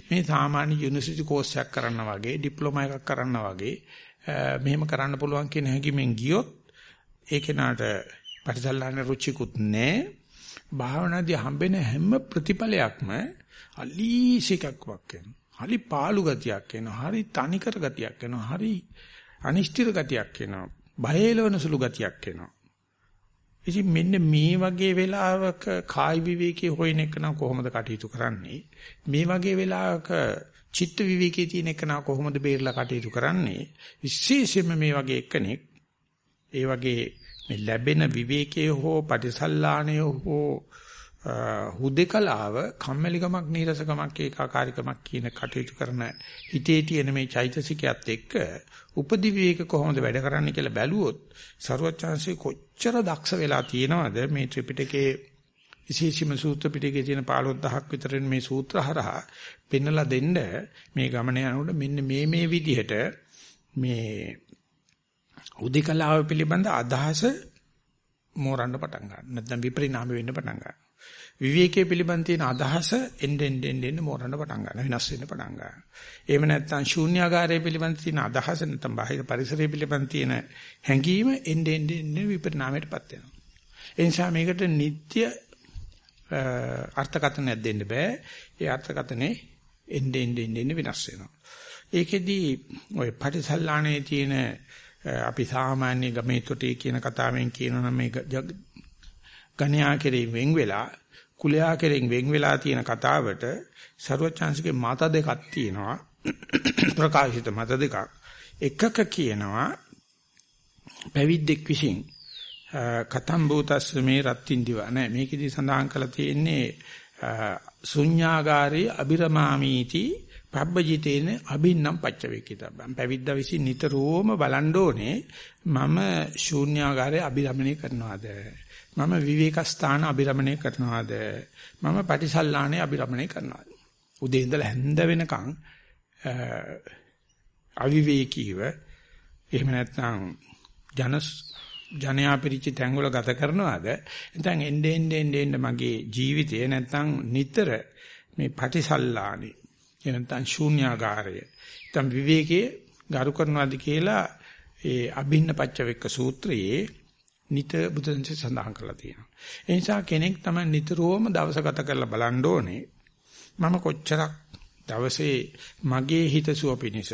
මේ සාමාන්‍ය යුනිවර්සිටි කෝස් එකක් කරන්න වගේ ඩිප්ලෝමා එකක් කරන්න වගේ මෙහෙම කරන්න පුළුවන් කියන හැඟීමෙන් ගියොත් ඒ කෙනාට පටිසල්ලාණ රුචිකුත් නැහැ භාවනාදී හම්බෙන හැම ප්‍රතිඵලයක්ම අලීසිකක් වක්කෙන හරි පාළු ගතියක් එනවා. හරි තනිකර ගතියක් එනවා. හරි අනිෂ්ඨිර ගතියක් එනවා. බයලවන සුළු ගතියක් එනවා. ඉතින් මෙන්න මේ වගේ වෙලාවක කායි විවේකී හොයන එක නම් කොහොමද කටයුතු කරන්නේ? මේ වගේ වෙලාවක චිත්ත විවේකී තියෙන එක නම් කොහොමද බේරලා කටයුතු කරන්නේ? විශේෂයෙන්ම මේ වගේ එකෙක් ඒ වගේ මේ ලැබෙන විවේකයේ හෝ පටිසල්ලාණය හෝ හුදේකලාව කම්මැලිකමක් නීරසකමක් ඒකාකාරීකමක් කියන කටයුතු කරන හිතේ තියෙන මේ චෛතසිකයත් එක්ක උපදි විවේක කොහොමද වැඩ කරන්නේ කියලා බැලුවොත් ਸਰවචාන්සේ කොච්චර දක්ෂ වෙලා තියෙනවද මේ ත්‍රිපිටකයේ විශේෂම සූත්‍ර පිටකයේ තියෙන 15000ක් විතර මේ සූත්‍ර හරහා පෙන්නලා දෙන්න මේ ගමන යනකොට මෙන්න මේ මේ විදිහට මේ උදිකලාව පිළිබඳ අදහස මෝරන්න පටන් ගන්නවා. නැත්නම් විපරිණාම වෙන්න පටන් ගන්නවා. විවේකයේ පිළිබඳ තියෙන අදහස එන්න එන්න එන්න මෝරන්න පටන් ගන්නවා වෙනස් වෙන්න පටන් ගන්නවා. එහෙම නැත්නම් ශූන්‍යාකාරයේ පිළිබඳ තියෙන අදහස නැත්නම් බාහිර පරිසරයේ පිළිබඳ තියෙන හැඟීම එන්න එන්න එන්න විපරිණාමයටපත් වෙනවා. ඒ නිසා මේකට නිත්‍ය අර්ථකථනයක් දෙන්න බෑ. ඒ අර්ථකථනේ එන්න එන්න එන්න වෙනස් වෙනවා. ඒකෙදි ওই පටිසල්ලාණේ තියෙන අපි සාමාන්‍ය ගමේ තොටේ කියන කතාවෙන් කියනවා මේ ගණ්‍යා කෙරෙහි වෙන් වෙලා කුලයා කෙරෙන් වෙන් වෙලා තියෙන කතාවට ਸਰවචාන්සිකේ මත දෙකක් තියෙනවා. ප්‍රකාශිත මත දෙකක්. එකක කියනවා පැවිද්දෙක් විසින් කතම් භූතස්ස මේ රත්ත්‍ින් දිව. නෑ මේකෙදි සඳහන් කරලා තියෙන්නේ ශුඤ්ඤාගාරේ අබිරමාමීති පබ්බජිතේන අබින්නම් පච්චවේකිතබ්බම් පැවිද්දා විසින් නිතරම බලන්න ඕනේ මම ශූන්‍යාගාරේ අබිරමණය කරනවාද? මම විවේක ස්ථාන අබිරමණය කරනවාද? මම පටිසල්ලාණේ අබිරමණය කරනවාද? උදේ ඉඳලා හැන්ද වෙනකන් අවිවේකීව එහෙම නැත්නම් ජන ජනයා පිරිචි තැන්වල ගත කරනවාද? නැත්නම් එnde ende ende ende මගේ ජීවිතය නැත්නම් නිතර මේ පටිසල්ලාණේ නැත්නම් ශූන්‍යාගාරය නැත්නම් විවේකයේ ගරු කරනවාද කියලා ඒ අභින්න පච්චවෙක්ක සූත්‍රයේ නිත බුදුන්සේ සඳහන් කරලා තියෙනවා. ඒ නිසා කෙනෙක් තමයි නිතරම දවස ගත කරලා බලන්න ඕනේ. මම කොච්චරක් දවසේ මගේ හිතසුව පිණිස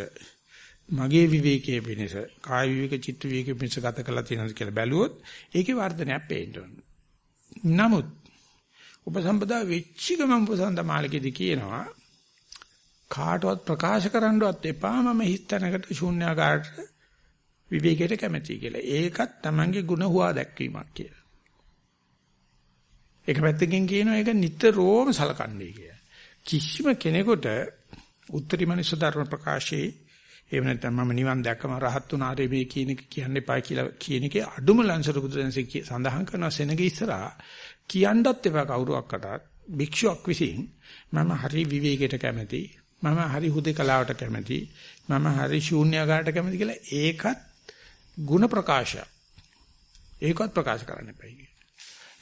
මගේ විවේකයේ පිණිස කාය විවේක චිත්ත විවේක පිණිස ගත කරලා තියෙනවද කියලා බැලුවොත් ඒකේ වර්ධනයක් පේන්න නමුත් උපසම්පදා වෙච්ච ගමන් උපසම්පදා මාලිකෙදි කියනවා කාටවත් ප්‍රකාශ කරන්නවත් එපා මම හිතනකට ශූන්‍යාකාරට විවේකයට කැමැති කියලා. ඒකත් Tamange ಗುಣ හුවා දැක්වීමක් කියලා. එක පැත්තකින් කියනවා ඒක නිතරම සලකන්නේ කියලා. කිසිම කෙනෙකුට උත්තරී මනුෂ්‍ය ධර්ම ප්‍රකාශයේ එහෙම නැත්නම් මම නිවන් දැක්කම රහත් වුණාරේ මේ කියන එක කියන්න එපා කියලා කියන එකේ අඩුම ලංසර බුදුරජාණන්සේ සඳහන් කරන සෙනග ඉස්සරහා කියන්නත් එපා කවුරුවක්කටත් භික්ෂුවක් විසින් මම හරි විවේකයට කැමති මම හරි හුදේකලාවට කැමති මම හරි ශූන්‍යකාරට කැමති කියලා ඒකත් ಗುಣ ප්‍රකාශය ඒකත් ප්‍රකාශ කරන්න එපයි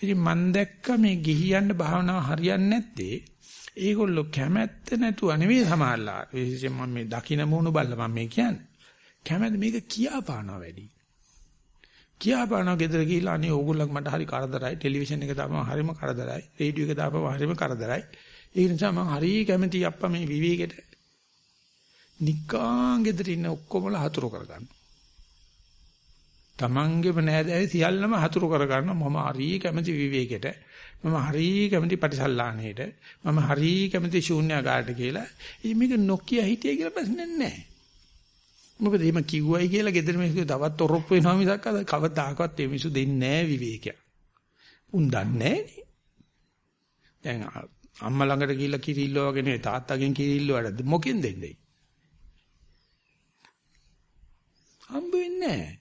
ඉතින් මම දැක්ක මේ ගිහියන්න භාවනාව හරියන්නේ නැත්තේ ඒගොල්ලෝ කැමැත්ත නැතුව නෙවෙයි සමහරලා. විශේෂයෙන් මම මේ දකින්න මොණු බල්ල මම මේ කියන්නේ. කැමැත්ත මේක කියාපානවා වැඩි. කියාපානවා ගෙදර ගිහිල්ලා අනේ ඕගොල්ලන්ට මට හරි කරදරයි. ටෙලිවිෂන් එක දාපම හරිම කරදරයි. රේඩියෝ එක දාපම හරිම කරදරයි. ඒ නිසා මම හරි කැමැති අප්පා මේ විවේකෙට. නිකාං ගෙදර ඉන්න ඔක්කොමලා හතුරු කරගන්න. තමන්ගේම නෑදෑය සියල්ලම හතුරු කරගන්න මම හරි කැමැති විවේකෙට. මම හරි කැමති පටිසල්ලාණේට මම හරි කැමති ශූන්‍යagaraට කියලා. ඉතින් මේක නොකිය හිටිය කියලා ප්‍රශ්නයක් නැහැ. මොකද එහෙම කිව්වයි කියලා ගෙදර මිනිස්සු තවත් ඔරොප්පු වෙනවා මිසක් අද කවදාකවත් මේ මිනිස්සු දෙන්නේ නැහැ විවේකයක්. උන් දන්නේ දැන් අම්මා ළඟට ගිහිල්ලා කිරිල්ල වගේ නේ තාත්තගෙන් කිරිල්ල වලද මොකෙන් දෙන්නේ? හම්බ වෙන්නේ නැහැ.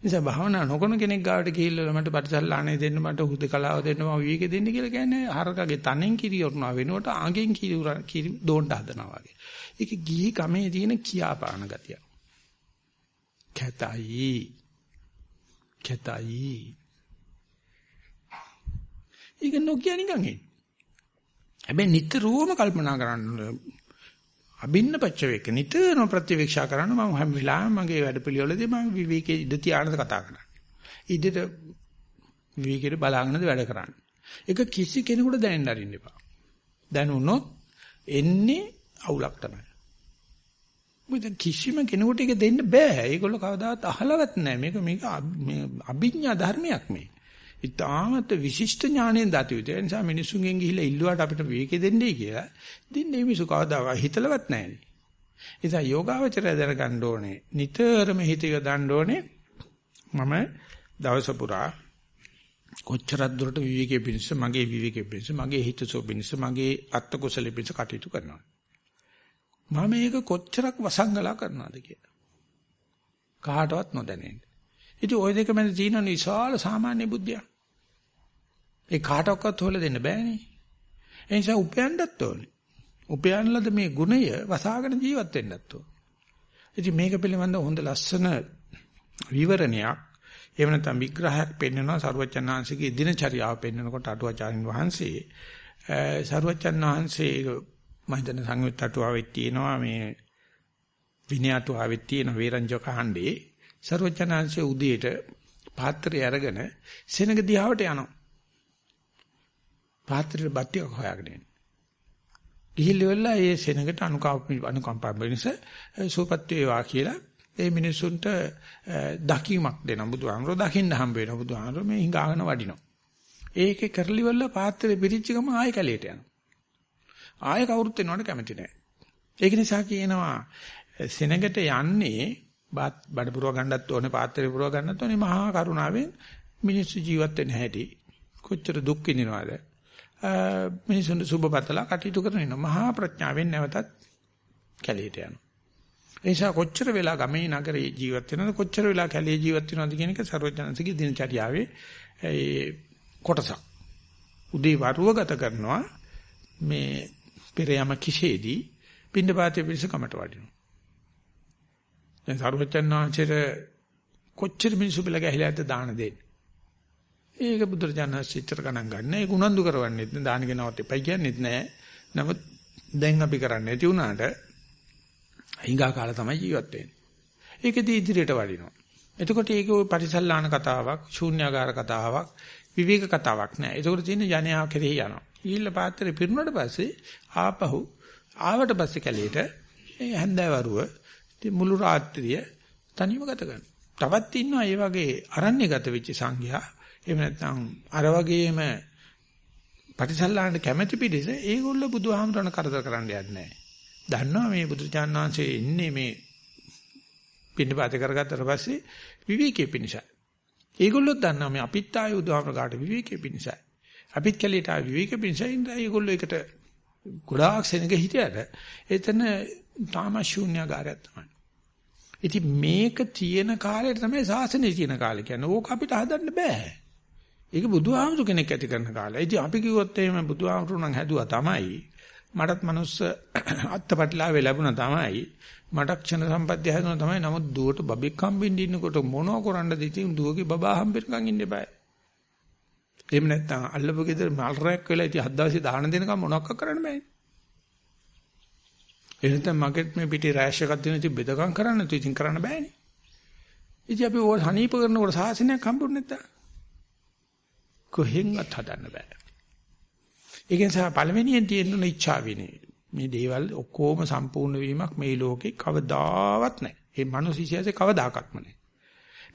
නිසා භාවනා නොකරන කෙනෙක් ගාවට ගිහිල්ලා මට පරිසල්ලාණේ දෙන්න මට හුදකලාව දෙන්න මම විවේක දෙන්න කියලා කියන්නේ හරකගේ තනෙන් කිරි වරනවා වෙනකොට ආගෙන් කිරි කිරි දෝන්ට හදනවා වගේ. ඒක ගිහි කමේ තියෙන කියාපාන ගතිය. කැතයි. කැතයි. ඒක නොකිය නිකන් එන්නේ. හැබැයි නිතරම කල්පනා කරන්න අබින්න පච්ච වේක නිතරම ප්‍රතිවීක්ෂා කරන්න මම හැම වෙලාවෙම මගේ වැඩපිළිවෙලදී මම විවේකයේ ඉඳ තියානද කතා කරන්නේ. ඉඳට විවේකයට බලාගෙනද වැඩ කරන්නේ. ඒක කිසි කෙනෙකුට දැනෙන්න අරින්න එපා. දැනුනොත් එන්නේ අවුලක් තමයි. මොකද කිසිම කෙනෙකුට ඒක දෙන්න බෑ. ඒගොල්ලෝ කවදාවත් අහලවත් නැහැ. මේක මේක අභිඥා ධර්මයක් මේ. ඉතාමත් විශිෂ්ට ඥාණයෙන් දත යුතුයි. ඒ නිසා මිනිසුන්ගෙන් ගිහිල්ලා ඉල්ලුවාට අපිට විවේකෙ දෙන්නේ කියලා දෙන්නේ මිනිසු කවදාවත් හිතලවත් නැහැනේ. ඒ නිසා යෝගාවචරය දැනගන්න ඕනේ. නිතරම හිත යොදන්න ඕනේ. මම දවස පුරා කොච්චරක් දුරට විවේකයේ පිණිස මගේ විවේකයේ පිණිස මගේ හිතසෝ පිණිස මගේ අත්ත කුසලෙ පිණිස කටයුතු කරනවා. මම මේක කොච්චරක් වසංගලා කරනවද කියලා. කාටවත් නොදැනෙන්නේ. ඉතින් ওই දෙක මැද තියෙන විශාල සාමාන්‍ය බුද්ධියක්. ඒ කාටවත් හොල දෙන්න බෑනේ. ඒ නිසා උපයන්නත් ඕනේ. උපයන්නලද මේ ගුණය වසාගෙන ජීවත් වෙන්නත් ඕනේ. ඉතින් මේක පිළිබඳව හොඳ ලස්සන විවරණයක් එහෙම නැත්නම් විග්‍රහයක් පෙන්වනවා සරුවචනාංශගේ දිනචරියාව පෙන්වනකොට අටුවාචාරින් වහන්සේ සරුවචන් වහන්සේ මම හිතන සංයුත් අටුවාවෙත් තියෙනවා මේ විනය අටුවාවෙත් තියෙන වේරංජක හණ්ඩේ සර්වඥාන්සේ උදේට පාත්‍රය අරගෙන සෙනඟ දිහාවට යනවා. පාත්‍රෙට බත් ටිකක් හොයාගෙන එන්න. ගිහිල්ලා ඒ සෙනඟට අනුකම්පා වෙනස සූපත් වේවා කියලා ඒ මිනිසුන්ට දකීමක් දෙන බුදුහාමරෝ දකින්න හම්බ වෙන බුදුහාමරෝ මේ හිඟාගෙන වඩිනවා. ඒකේ කරලිවල පාත්‍රෙ පිරිච්ච ගම ආයෙ කැලේට යනවා. ආයෙ කවුරුත් එනවට කැමති නැහැ. ඒක නිසා කියනවා සෙනඟට යන්නේ බඩ පුරව ගන්නත් ඕනේ පාත්‍රේ පුරව ගන්නත් ඕනේ මහා කරුණාවෙන් මිනිස්සු ජීවත් වෙන්න හැටි. කොච්චර දුක් විඳිනවද? මිනිසුන් සුබපතලා කටයුතු කරන මහා ප්‍රඥාවෙන් නැවතත් කැලේට යනවා. ඒ නිසා කොච්චර වෙලා ගමේ නගරේ ජීවත් වෙනවද කොච්චර වෙලා කැලේ ජීවත් වෙනවද කියන එක සර්වඥාන්සේගේ දිනචරියාවේ ඒ කොටසක්. උදේ වරුව ගත කරනවා මේ පෙර යම කිෂේදී පින්නපාතේ පිරිස කමට වඩිනවා. දැන් සරුවචන් වහන්සේට කොච්චර මිනිස්සු බල ගැහිලා ඇද්ද දාන දෙන්නේ. ඒක බුදුරජාණන් සිතර ගණන් ගන්න. ඒක උනන්දු කරවන්නෙත් නෑ දාන ගෙනවත් එපයි කියන්නෙත් නෑ. නමුත් දැන් අපි කරන්නේ නැති වුණාට හිඟා කාලා තමයි ජීවත් වෙන්නේ. ඒකදී ඉදිරියට වඩිනවා. එතකොට ඒක ওই පරිසල්ලාන කතාවක්, ශූන්‍යාකාර කතාවක්, විවේක කතාවක් නෑ. ඒකෝට තියෙන ජනයා කෙරෙහි යනවා. ඊළ පාත්‍රේ පිරුණාට පස්සේ ආපහු ආවට පස්සේ කැලේට ඒ හැන්දෑවරුව ඉතින් මුළු රාත්‍රිය තනියම ගත කරනවා. තවත් ඉන්නවා ඒ වගේ අරණ්‍යගත වෙච්ච සංඝයා. එහෙම නැත්නම් අර වගේම පටිසල්ලාහට කැමැති පිටිස ඒගොල්ලෝ බුදුහාමුදුරණ කරදර කරන්න යන්නේ නැහැ. දන්නවා මේ බුදුචාන් වහන්සේ ඉන්නේ මේ පින්නපාත කරගත්තට පස්සේ විවේකයේ පිණිසයි. ඒගොල්ලොත් දන්නවා මේ අපිත් ආයේ බුදුහාමුදුරට විවේකයේ පිණිසයි. අපිත් කැලියට ආයේ විවේකයේ පිණිසයි ඉඳලා ඒගොල්ලෝ එකට ගොඩාක් සෙනග හිටියට එතන තාම ශූන්‍යagaraක් තමයි. ඉතින් මේක තියෙන කාලයට තමයි සාසනේ තියෙන කාලය කියන්නේ. ඕක අපිට හදන්න බෑ. ඒක බුදුහාමුදුර කෙනෙක් ඇති කරන කාලය. ඉතින් අපි කිව්වොත් එහෙම බුදුහාමුදුර නම් හැදුවා තමයි. මටත් මනුස්ස අත්පත්ලාවේ ලැබුණා තමයි. මට ක්ෂණ සම්පත්තිය හැදුණා තමයි. නමුත් දුවට බබෙක් හම්බෙන්න ඉන්නකොට මොනව කරන්නද ඉතින් දුවගේ බබා හම්බෙන්නකන් ඉන්න බෑ. එහෙම නැත්නම් අල්ලපු ගෙදර මල් රැක් වෙලා ඉතින් හත් දවසේ දාන දෙනකම් මොනවක් කරන්න බෑ. එහෙනම් මගෙත් මේ පිටේ රෑෂ් එකක් දෙන ඉතින් බෙදකම් කරන්න තු ඉතින් කරන්න බෑනේ. ඉතින් අපි ඕක හනීප කරනකොට සාසනයක් හම්බුනේ නැත්තම් කොහෙන්වත් හදන්න බෑ. ඒක නිසා පළවෙනියෙන් තියෙන ඉච්ඡා විනේ. මේ දේවල් ඔක්කොම සම්පූර්ණ වීමක් මේ ලෝකේ කවදාවත් නැහැ. ඒ මිනිස් ඉතිහාසයේ කවදාකත්ම නැහැ.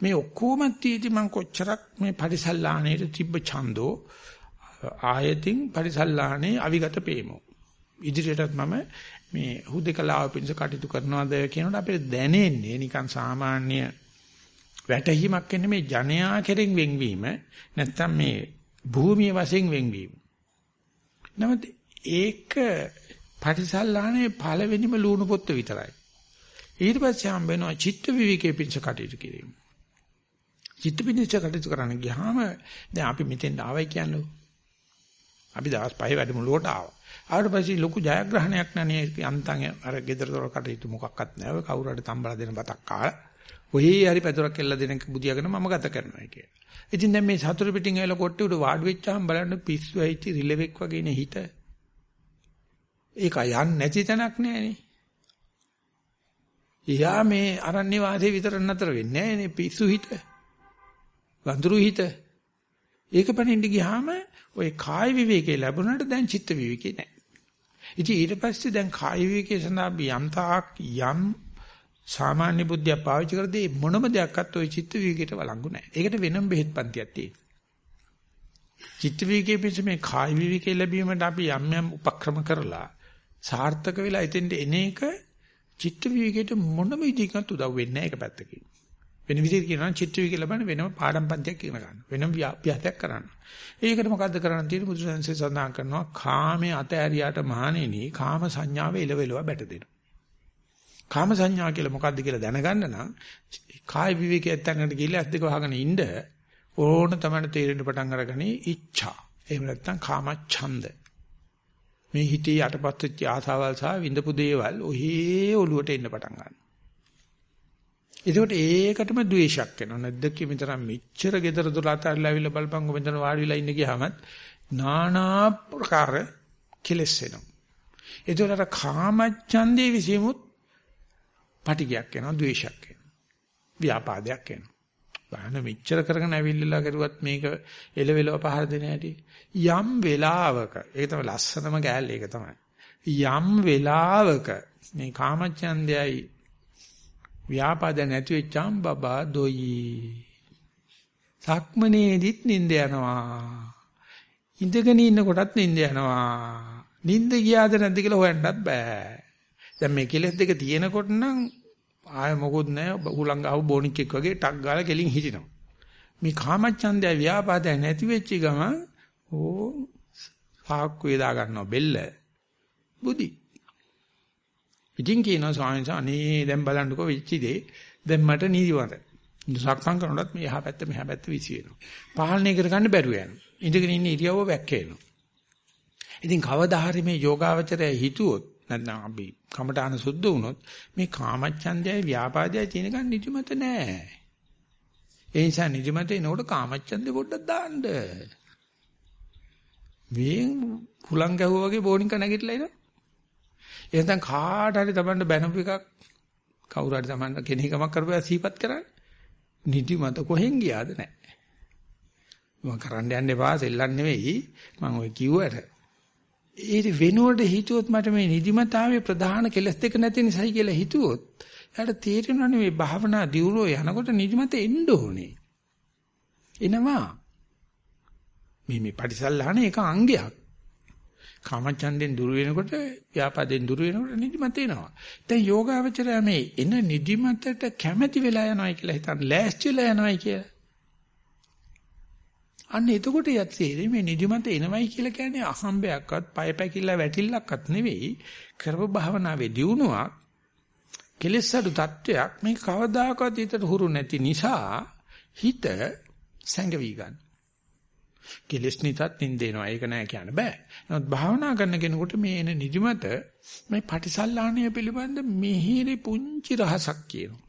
මේ ඔක්කොම තීටි මං කොච්චරක් මේ පරිසල්ලාණේට තිබ්බ ඡන්தோ ආයතින් පරිසල්ලාණේ අවිගත පේමෝ. ඉදිරියටත් මම මේ හුදකලාව පිණිස කටයුතු කරනවාද කියනකොට අපිට දැනෙන්නේ නිකන් සාමාන්‍ය වැටහීමක් එන්නේ මේ ජනයා කෙරෙන් වෙන්වීම නැත්තම් මේ භූමිය වශයෙන් වෙන්වීම. නමුත් ඒක පටිසල්ලානේ පළවෙනිම ලුණු පොත්ත විතරයි. ඊට පස්සේ හම්බ වෙනවා චිත්ත විවිකේ පිංස කටයුතු කිරීම. චිත්ත පිංස කටයුතු කරන්න ගියාම දැන් අපි මෙතෙන් ආවයි කියන්නේ. අපි දවස් 5 වැඩමුළුවට ආවා. ආවට පස්සේ ලොකු ජයග්‍රහණයක් නැනේ අන්තං අර ගෙදර දොර කටයුතු මොකක්වත් නැහැ. කවුරු හරි තම්බලා දෙන බතක් කාලා ඔහේ හරි පැතුරක් එල්ල දෙන බුදියාගෙන මම ගත කරනවා කියලා. ඉතින් දැන් මේ සතුරු පිටින් ඇවිල්ලා කොට්ටේ උඩ වාඩි වෙච්චාම බලන්න පිස්සු ඇවිත් රිලෙවෙක් වගේ නේ හිත. ඒක යන්නේ නැති තැනක් නෑනේ. එයා මේ අරණ්‍ය වාසයේ විතර නතර වෙන්නේ නෑනේ පිස්සු හිත. වඳුරු හිත. ඒක පණින්න ගියාම ওই කාය විවේකේ ලැබුණාට දැන් චිත්ත විවේකේ නෑ. ඉතින් ඊට පස්සේ දැන් කාය විවේකේ සඳහා යම් තාක් යම් සාමාන්‍ය බුද්ධිය පාවිච්චි කරදී මොනම දෙයක්වත් ওই චිත්ත විවේකයට වළංගු නැහැ. ඒකට වෙනම බෙහෙත් පන්තියක් තියෙනවා. චිත්ත විවේකයේ පිට මේ කාය විවේකේ ලැබීමට අපි යම් යම් උපක්‍රම කරලා සාර්ථක වෙලා එතෙන්ට එන එක චිත්ත විවේකයට මොනම විදිහකට උදව් වෙන්නේ නැහැ ඒක පැත්තකින්. වෙන විදිහට කියනවා චිත්ත විවේක ලබන්න වෙනම පාඩම් පන්තියක් ඉගෙන ගන්න. වෙනම ව්‍යාප්තියක් කරන්න. ඒකට මොකද්ද කරන්න තියෙන්නේ බුදුසසුනේ සඳහන් කරනවා කාමයේ අතෑරියාට මහණෙනි කාම සංඥාව එලවෙලව බැට දෙනවා. කාම සංඥා කියලා මොකද්ද කියලා දැනගන්න නම් කාය විවේකයේ ඇත්තකට ගිහිල්ලා ඇස් දෙක වහගෙන ඉන්න ඕන තමයි තේරෙන්න පටන් අරගනි ඉච්ඡා. එහෙම නැත්නම් කාම ඡන්ද. මේ හිතේ යටපත් වෙච්ච ආසාවල් සහ විඳපු දේවල් ඔහේ ඔලුවට එන්න පටන් ගන්නවා. එතකොට ඒකටම ද්වේෂයක් එනවා. නැද්ද කිමිතරම් මෙච්චර gedara දොර අතල්ලා ඇවිල්ලා බලපංගු මෙතන වාඩි වෙලා ඉන්න ගියාමත් নানা ප්‍රකාර කෙලස් එනවා. ඒතකොට අර කාමච්ඡන්දේ විසීමුත් පටිගයක් එනවා, ද්වේෂයක් එනවා. ව්‍යාපාදයක් එනවා. බාහන මෙච්චර කරගෙන ඇවිල්ලා කරුවත් මේක එලවෙලව පහර දෙන හැටි යම් වෙලාවක ඒක තමයි ලස්සනම ගෑල් ඒක තමයි යම් වෙලාවක මේ කාමච්ඡන්දයයි ව්‍යාපාද නැති වෙච්චාම් බබා දොයි සක්මනේදිත් නිින්ද යනවා ඉඳගෙන ඉන්න කොටත් නිින්ද යනවා නිින්ද ගියාද නැද්ද කියලා හොයන්නත් බෑ දැන් මේ කෙලස් දෙක තියෙනකොට නම් ආය මොකුත් නැහැ උලංග ආව බොනික්ෙක් වගේ ටක් ගාලා කෙලින් හිටිනවා. මේ කාමච්ඡන්දය ව්‍යාපාදය නැති වෙච්ච ගමන් ඕ සාක්කු වේදා ගන්නවා බෙල්ල. බුදි. ඉතින් කියනවා ස්වාමීන් වහන්සේ අනේ දැන් බලන්නකෝ වෙච්ච දේ දැන් මට නීතිවන්ත. සක්මන් කරනකොටත් මේ එහා පැත්ත මෙහා පැත්ත විසි වෙනවා. පාලනය කරගන්න බැරුව යනවා. ඉඳගෙන ඉන්න ඉරියව්ව වැක්කේනවා. ඉතින් කවදා හරි මේ යෝගාවචරය හිතුවොත් නැත්නම් අපි කමඨාන සුද්ධ වුණොත් මේ කාමච්ඡන්දයයි ව්‍යාපාදයයි තියෙනකන් නිදිමත නෑ. ඒ නිසා නිදිමත එනකොට කාමච්ඡන්දේ පොඩ්ඩක් දාන්න. වෙන් හුලං ගැහුවා වගේ බෝනින්ක නැගිටලා ඉනවා. එහෙනම් කාට හරි තමන්ට බැනපු එකක් කවුරු හරි තමන්ට කෙනෙක්මක් කරපුවා සීපත් කරන්නේ. නිදිමත කොහෙන් ගියාද නැහැ. මම කරන්න යන්න එපා සෙල්ලම් නෙවෙයි මම ඔය කිව්වට ඒ වෙනුවට හිතුවොත් මට මේ නිදිමතාවේ ප්‍රධාන කෙලස් දෙක නැති නිසායි කියලා හිතුවොත් එයාට තේරෙනවනේ මේ භාවනා දියුරෝ යනකොට නිදිමත එන්න ඕනේ. එනවා. මේ මේ පටිසල්ලාන එක අංගයක්. කාමච්ඡන්දෙන් දුර වෙනකොට ව්‍යාපාදෙන් දුර වෙනකොට නිදිමත එනවා. දැන් යෝගාවචරය මේ එන නිදිමතට කැමැති වෙලා යනවායි කියලා හිතන්න ලෑස්ති වෙලා යනවායි කියලා. අන්න එතකොට යත් මේ නිදිමත එනවයි කියලා කියන්නේ අහම්බයක්වත් පය පැකිල්ල වැටිල්ලක්වත් නෙවෙයි කරව භාවනාවේ දියුණුවක් කෙලෙස් අඩු තත්වයක් මේ කවදාකවත් හිතට හුරු නැති නිසා හිත සැඟවි ගන්න. කෙලෙස් නිතත් නින්දේනවා ඒක නෑ කියන්න බෑ. නමුත් භාවනා කරන කෙනෙකුට මේ එන නිදිමත මේ පටිසල්ලාණය පිළිබඳ මිහිරි පුංචි රහසක් කියනවා.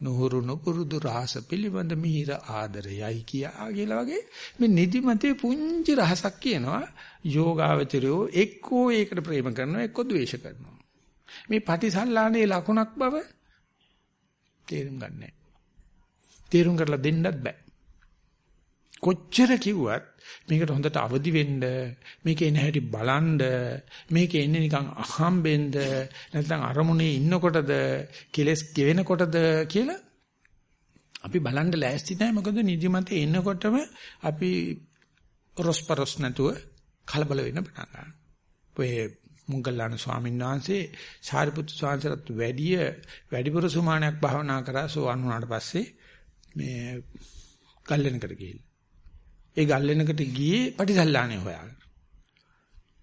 නුහුරු නුපුරුදු රහස පිළිබඳ මිහිර ආදරයයි කියා කියලා වගේ මේ නිදිමතේ පුංචි රහසක් කියනවා යෝගාවචරයෝ එක්කෝ ඒකට ප්‍රේම කරනවා එක්කෝ ද්වේෂ කරනවා. මේ පටිසල්ලාණේ ලකුණක් බව තේරුම් ගන්නෑ. තේරුම් කරලා දෙන්නත් බෑ. කොච්චර කිව්වත් මේකට හොඳට අවදි වෙන්න මේක එන හැටි බලන්න මේක එන්නේ නිකන් අහම්බෙන්ද නැත්නම් අරමුණේ ඉන්නකොටද කෙලස් ගෙවෙනකොටද කියලා අපි බලන්න ලෑස්ති නැහැ මොකද නිදිමත එනකොටම අපි රොස්පරොස් නැතුව කලබල වෙන්න පටන් ගන්නවා. ඔය මුගල්ලාන ස්වාමීන් වහන්සේ සාරිපුත්තු ස්වාමීන්සරත් වැඩිය වැඩිපුර සුමානයක් භාවනා කරා සෝවන් වුණාට පස්සේ මේ ගල්ලෙනකට ගිහිල්ලා ඒ ගල්ලෙනකට ගියේ පටිසල්ලානේ හොයාගෙන.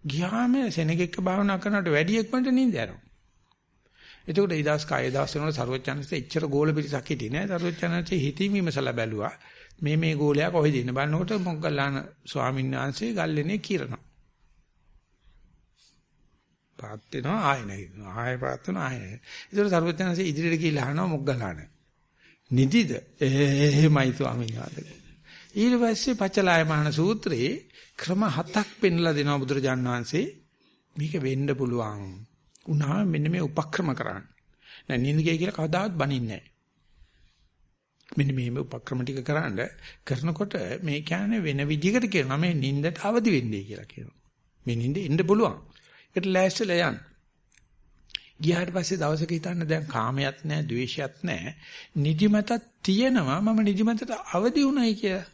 ගියාම සෙනෙකෙක්ක භාවනා කරනට වැඩි එක්මන්ට නිින්ද යනවා. එතකොට ඊදාස් කාය දාස් වෙනකොට සරුවචනන්සේ එච්චර ගෝල පිටසක් හිටියේ නෑ. සරුවචනන්සේ හිතින් විමසලා බැලුවා. මේ මේ ගෝලයා කොහෙද ඉන්න බලනකොට මොග්ගල්ලාන ස්වාමීන් වහන්සේ ගල්ලෙනේ කිරනවා. පාත් වෙනවා ආය නැගිනවා ආය පාත් වෙනවා ආය ඒතර සර්වඥාන්සේ ඉදිරියට ගිහිල්ලා අහනවා මොග්ගලාන නිදිද එහෙමයි ස්වාමීන් වහන්සේ ඊට පස්සේ පචලායමාන සූත්‍රයේ ක්‍රම හතක් පෙන්ලා දෙනවා බුදුරජාන් වහන්සේ. මේක වෙන්න පුළුවන්. උනා මෙන්න මේ උපක්‍රම කරන්න. නෑ නින්දගේ කියලා කවදාවත් බනින්නේ නෑ. මෙන්න මේ උපක්‍රම ටික කරන්න කරනකොට මේ කියන්නේ වෙන විදිහකට කියනවා මේ නින්දට අවදි වෙන්නේ කියලා කියනවා. මේ නින්ද එන්න පුළුවන්. ඒකට ලෑස්තිලා යන්න. ගියාට පස්සේ දවසක හිතන්න දැන් කාමයක් නැහැ, ද්වේෂයක් නැහැ. නිදිමතක් තියෙනවා මම නිදිමතට අවදි වුණයි කියලා.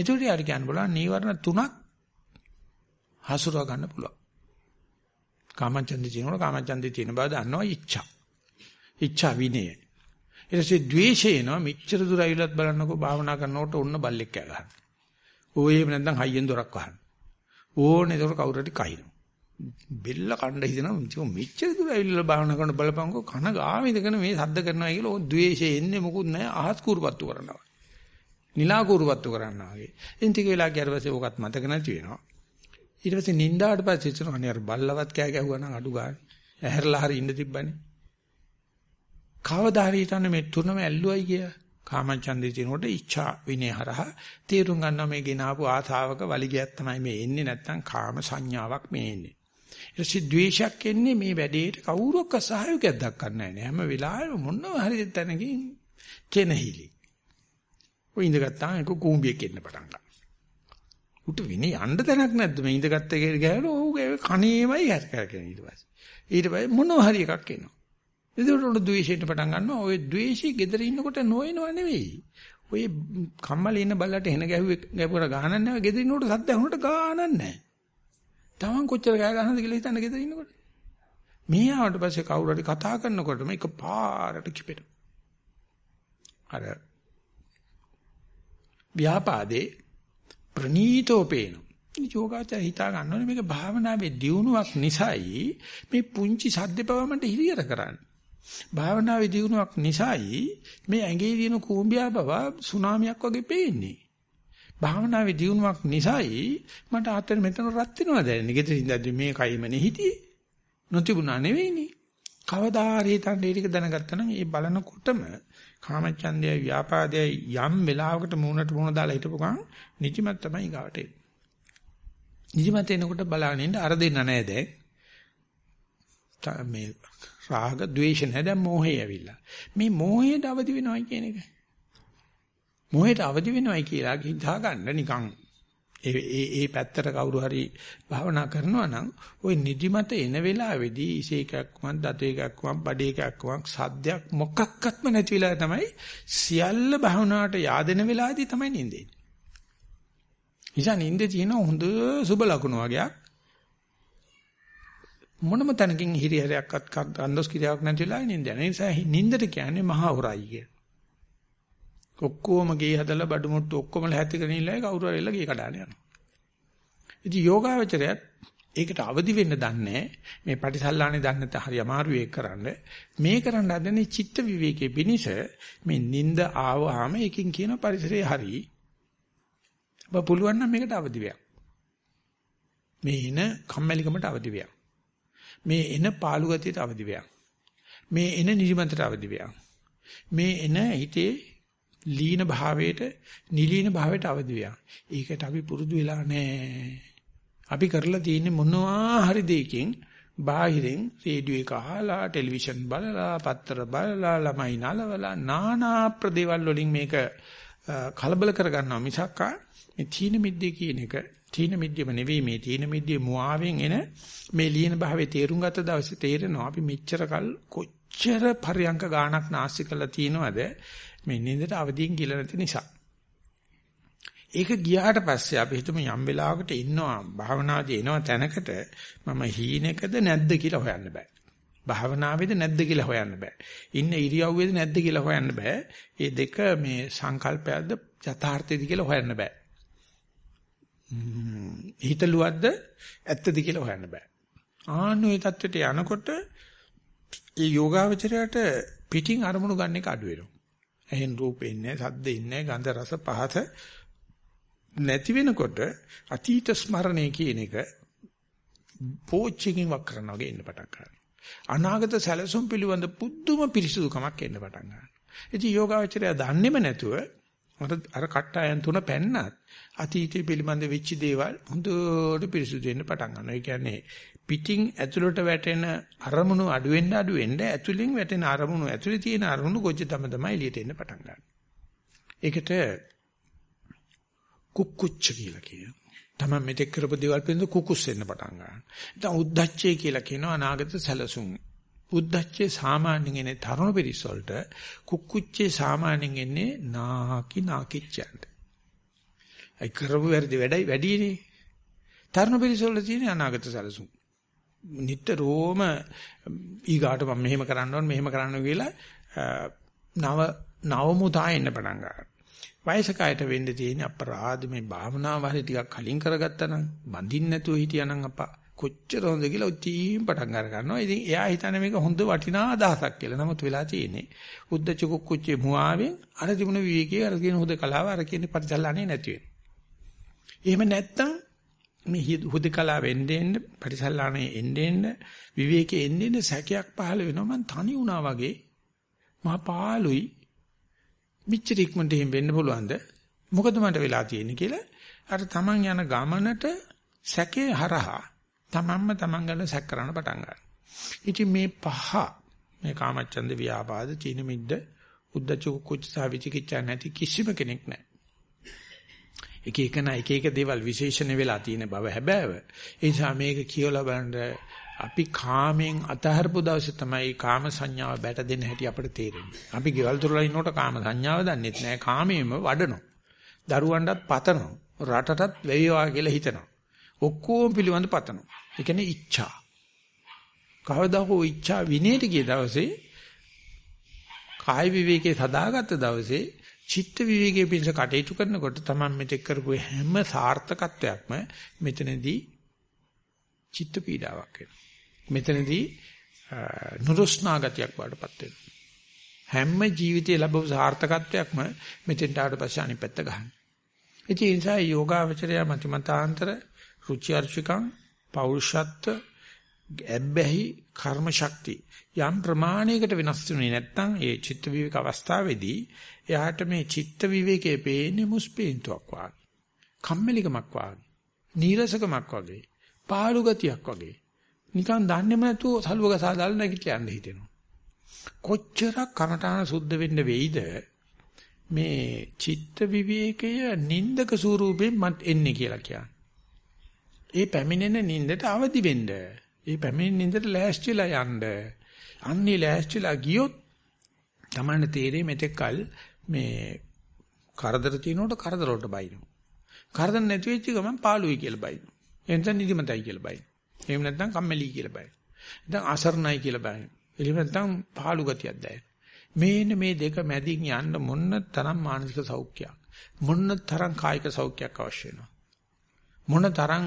එතකොට යාර කියන්න බලන්න නීවරණ තුනක් හසුරව ගන්න පුළුවන්. කාමචන්දේ තියෙනකොට කාමචන්දේ තියෙන බව දන්නවා ඉච්ඡා. ඉච්ඡා විනය. ඊට පස්සේ ද්වේෂය එනවා මෙච්චර දුර ඇවිලත් බලන්නකෝ භාවනා කරනකොට ඔන්න බල්ලෙක් කෑ ගහන. ඕ එහෙම නැත්නම් හයියෙන් දොරක් වහන. ඕනේ ඒක කවුරු හරි කයින්. බෙල්ල කණ්ඩ හිතනවා මෙච්චර දුර ඇවිල්ලා භාවනා කරන බලපංකෝ කන ගාම ඉඳගෙන මේ සද්ද කරනවා කියලා ඕ ද්වේෂය එන්නේ මොකුත් නැහැ අහස් කුරුපත්තු කරනවා. නිලාකුරුවත්තු කරනවා වගේ. ඉතින් ටික වෙලා ගියාට පස්සේ ඕකත් මතක නැති වෙනවා. ඊට පස්සේ නින්දාට පස්සේ හිතනවා අනේ අර බල්ලවත් කෑ ගැහුවා නම් අඩු ගන්න. ඇහැරලා හරි ඉන්න තිබ්බනේ. කවදා හරි හිතන්නේ මේ තුනම ඇල්ලුවයි කිය. කාමචන්දේ තිනකොට ඉච්ඡා විනේ හරහා තේරුම් ගන්නවා මේ ගෙනාවු ආසාවක වලිගයක් තමයි මේ එන්නේ නැත්තම් කාම සංඥාවක් මේ එන්නේ. ඊට පස්සේ ද්වේෂයක් එන්නේ මේ වැඩේට කවුරක්ක සහයෝගයක් දක්වන්නේ නැහැ. හැම වෙලාවෙම මොනවා හරි තැනකින් කෙනහිලි. ඔය ඉඳගත්තාම ඒක කූඹියක් එන්න පටන් ගන්නවා. උට විනේ යන්න තැනක් නැද්ද මේ ඉඳගත්ත එක ගෑනෝ ඌගේ කණේමයි හැරකරගෙන ඊට පස්සේ. ඊට පස්සේ මොනවා හරි එකක් එනවා. එතකොට උඩ ද්වේෂයට පටන් ගන්නවා. ඔය ද්වේෂي gedera ඉන්නකොට නොයනව නෙවෙයි. ඔය කම්මලේ ඉන්න බල්ලට එන ගැහුවේ ගැපුවර ගහනක් නැහැ. gedera ඉන්නකොට සද්ද ඇහුනට ගානක් නැහැ. Taman කොච්චර ගෑ ගහනද කියලා හිතන්න gedera ඉන්නකොට. මේ ආවට පස්සේ කවුරු හරි කතා කරනකොට මේක පාරට කිපෙනවා. අර ව්‍යාපාදේ ප්‍රනීතෝ පේනවා. යෝගාචර හිතා ගන්නෝනේ මේක භාවනාවේ දියුණුවක් නිසායි මේ පුංචි සද්දපවමන්ට හිරියර කරන්නේ. භාවනාවේ දියුණුවක් නිසායි මේ ඇඟේ දින කූඹියා බව සුනාමියක් වගේ පේන්නේ. භාවනාවේ දියුණුවක් නිසායි මට අතර මෙතන රත් වෙනවා දැනෙන්නේ. ගෙදර ඉඳද්දි මේ කයිමනේ හිටියේ. නොතිබුණා නෙවෙයිනේ. කවදා හරි හිතන්නේ ඒක දැනගත්තා නම් ඒ බලනකොටම කාමච්ඡන්දයයි ව්‍යාපාදයයි යම් වෙලාවකට මූණට මූණ දාලා හිටපු ගමන් නිදිමත තමයි ගාවට එන්නේ. නිදිමත එනකොට බලන්න ඉන්න අර දෙන්න නැහැ දැන්. මේ රාග ద్వේෂ නැහැ දැන් මෝහය ඇවිල්ලා. මේ මෝහයට අවදි වෙනවයි කියන එක. මෝහයට අවදි වෙනවයි කියලා හිතා ගන්න නිකන් ඒ ඒ ඒ පැත්තට කවුරු හරි භාවනා කරනවා නම් ওই නිදිමත එන වෙලාවේදී ඉසේකක්ම දත එකක්ම බඩ එකක්ම සද්දයක් මොකක්වත්ම නැති වෙලා තමයි සියල්ල භාවනාවට yaadෙන වෙලාවේදී තමයි නිින්දෙන්නේ. නිසා නිින්දේ තියෙන හොඳ සුබ ලකුණු වගේක් මොනම තැනකින් හිරිහැරයක්වත් අන්දොස් කිරියාවක් නැතිලා නින්ද යන නිසා නින්දට කියන්නේ මහා හොරයි කිය. ඔක්කොම ගේ හදලා බඩු මුට්ටු ඔක්කොම ලැහැත්තිගෙන ඉල්ලයි කවුරු හරි එල්ල ගේ කඩාන යනවා. ඉතින් යෝගාවචරයත් ඒකට අවදි වෙන්න දන්නේ මේ පටිසල්ලානේ දන්නේ නැත්නම් හරි අමාරු ඒක කරන්න. මේ කරන්න හදන්නේ චිත්ත විවේකයේ පිනිස මේ නිନ୍ଦ ආවහම එකකින් කියන පරිසරය හරි. ඔබ පුළුවන් නම් මේකට අවදි වෙන්න මේ එන කම්මැලිකමට අවදි වෙන්න මේ එන පාළු ගතියට අවදි වෙන්න මේ එන නිදිමතට අවදි වෙන්න මේ එන හිතේ ලීන භාවයට නිලීන භාවයට අවදි වෙන්න ඒකට අපි පුරුදු වෙලා නැහැ. අපි කරලා තියෙන්නේ මොනවා හරි දෙයකින් බාහිරින් රේඩියෝ එක අහලා ටෙලිවිෂන් බලලා පත්තර බලලා ළමයි නලවලා নানা ප්‍රදේවල් වලින් මේක කලබල කරගන්නවා මිසක් මේ තීන මිද්දේ කියන එක තීන මිද්දේම නෙවෙයි මේ තීන මිද්දේ මුවාවෙන් එන මේ ලියන භාවයේ තේරුම් ගත්ත දවසේ තේරෙනවා අපි මෙච්චර කල් කොච්චර පරියංක ගාණක් නාස්ති කරලා තියෙනවද? මේ නින්දට අවදීන් කියලා නැති නිසා ඒක ගියාට පස්සේ අපි හිතමු යම් වෙලාවකට ඉන්නවා භාවනාදී එනවා තැනකට මම හීනෙකද නැද්ද කියලා හොයන්න බෑ. භාවනාවේද නැද්ද කියලා හොයන්න බෑ. ඉන්න ඉරියව්වේද නැද්ද කියලා හොයන්න බෑ. මේ දෙක මේ සංකල්පයක්ද යථාර්ථයද කියලා හොයන්න බෑ. හිතලුවද්ද ඇත්තද කියලා හොයන්න බෑ. ආන්නෝ ඒ தත්වෙට යනකොට ඒ යෝගාවචරයට පිටින් අරමුණු ගන්න එක අඩු වෙනවා. එහෙන් රූපේ ඉන්නේ, සද්දේ ඉන්නේ, ගන්ධ රස පහත නැති වෙනකොට අතීත ස්මරණය කියන එක පෝච්චකින් වක් කරනවා වගේ එන්න පටන් ගන්නවා. අනාගත සැලසුම් පිළිබඳ පුදුම පිරිසුදුකමක් එන්න පටන් ගන්නවා. ඉතින් යෝගාවචරය දන්නේම නැතුව අර අර කට්ටයන් තුන පැන්නත් අතීතය පිළිබඳ වෙච්ච දේවල් හොඳට පිරිසුදු වෙන්න පටන් ගන්නවා. ඒ කියන්නේ පිටින් ඇතුළට වැටෙන අරමුණු අඩු වෙන්න අඩු වෙන්න ඇතුළෙන් වැටෙන අරමුණු ඇතුළේ තියෙන අරමුණු ගොජ්ජ තම තමයි එළියට එන්න පටන් ගන්නවා. ඒකට කුක්කුච්ච කියලා කියනවා. තමයි මෙතෙක් කරපු දේවල් පිළිබඳ කුකුස් වෙන්න පටන් ගන්නවා. දැන් උද්දච්චය කියලා කියනවා අනාගත සැලසුම්. උද්දච්චේ සාමාන්‍යයෙන් එන්නේ තරුණ පිරිස වලට කුක්කුච්චේ සාමාන්‍යයෙන් එන්නේ නාකි නාකිච්චන්ට. ඒ කරපු වැඩි වැඩයි වැඩිනේ. තරුණ පිරිස වල තියෙන අනාගත සැලසුම්. නිට්ටරෝම ඊගාට මම මෙහෙම කරන්න ඕන මෙහෙම කරන්න කියලා නව නවමුදා එන්න පටන් ගන්නවා. වයසකයට වෙන්න තියෙන අපරාධ මේ භාවනාව හරි ටිකක් කලින් කරගත්තා නම් බඳින්න නැතුව හිටියානම් අපා කොච්චර හොඳ කියලා උචීම් පටන් අර ගන්නවා. ඉතින් එයා හිතන්නේ මේක හොඳ වටිනා අදහසක් කියලා. නමුත් වෙලා තියෙන්නේ උද්දච්ච කුක්කුච්චේ මුවාවෙන් අර තිබුණ විවේකයේ අර කියන හොඳ කලාව අර කියන පරිසල්ලානේ නැති වෙනවා. එහෙම නැත්තම් මේ හුදකලා වෙන්නේ එන්න පරිසල්ලානේ එන්නේ එන්න විවේකයේ එන්නේ එන්න සැකයක් පහළ වෙනවා. මං තනි වුණා වගේ මහා පාළුයි මිච්චර ඉක්මනට එහෙම වෙන්න පුළුවන්ද? මොකද මට වෙලා තියෙන්නේ කියලා අර තමන් යන ගමනට සැකේ හරහා තමන්ම තමන් ගැන සැක කරන්න පටන් ගන්නවා. ඉතින් මේ පහ මේ කාමච්ඡන්ද ව්‍යාපාද චීන මිද්ද උද්දච්ච කුච්ච සාවිචිකිච්ඡා නැති කිසිම කෙනෙක් නැහැ. එක එක නා එක එක දේවල් විශේෂණ වෙලා තියෙන බව හැබෑව. ඒ නිසා මේක කියවලා බලන්න අපි කාමෙන් අතහරපු දවසේ තමයි කාම සංඥාව බැට දෙන්න හැටි අපිට තේරෙන්නේ. අපි ගෙවල් දොරලා ඉන්නකොට කාම සංඥාව දන්නෙත් නෑ. කාමයෙන්ම වඩනවා. දරුවන්ටත් පතනවා. රටටත් වෙයිවා කියලා හිතනවා. ඔක්කොම පිළිවඳ පතනවා. ඒ කියන්නේ ඉච්ඡා. කවදා හෝ ඉච්ඡා විනේට ගිය දවසේ කාය විවේකේ සදාගත්ත දවසේ චිත්ත විවේකයේ පිණිස කටයුතු කරනකොට තමයි මෙතෙක් කරපු හැම සාර්ථකත්වයක්ම මෙතනදී චිත්ත පීඩාවක් වෙනවා. මෙතනදී නුරුස්නා ගතියක් වඩපත් වෙනවා. හැම ජීවිතයේ ලැබව සාර්ථකත්වයක්ම මෙතෙන්ට ආවට පස්සේ අනිත් පැත්ත ගන්න. ඒ නිසා යෝගාවචරය මතිමතාන්තර රුචි අරුචිකං පෞරුෂත්ව ඇබ්බැහි කර්ම ශක්ති යම් ප්‍රමාණයකට වෙනස් වෙන්නේ නැත්නම් ඒ චිත්ත විවේක අවස්ථාවේදී එයාට මේ චිත්ත විවේකයේ පේන්නේ මුස්පීන්තුවක් වාගේ කම්මැලිකමක් වාගේ නීරසකමක් වගේ පාළු ගතියක් වගේ නිකන් දන්නේම නැතුව සලුවක සාදාලා නැගිටලා යන්න හිතෙනවා. කොච්චරක් කනටහන සුද්ධ වෙන්න වෙයිද මේ චිත්ත විවේකය නින්දක ස්වරූපයෙන් මත් එන්නේ කියලා කියන්නේ. ඒ පැමිණෙන නින්දට අවදි වෙන්න. ඒ පැමිණෙන නින්දට ලෑස්තිලා යන්න. අන්නේ ලෑස්තිලා ගියොත් Taman තේරෙයි මෙතෙක්කල් මේ කරදර තිනකොට කරදර වලට බයිනවා. කරදර නැති වෙච්ච ගමන් පාළුයි කියලා බයිනවා. එතන නිදිමතයි කියලා බයිනවා. එහෙම නැත්නම් කම්මැලි කියලා බයි. දැන් අසරණයි කියලා බලන්න. එහෙම නැත්නම් පාළු ගතියක් දැනෙන. මේන මේ දෙක මැදින් යන්න මොන්න තරම් මානසික සෞඛ්‍යයක් මොන්න තරම් කායික සෞඛ්‍යයක් අවශ්‍ය වෙනවා. මොන තරම්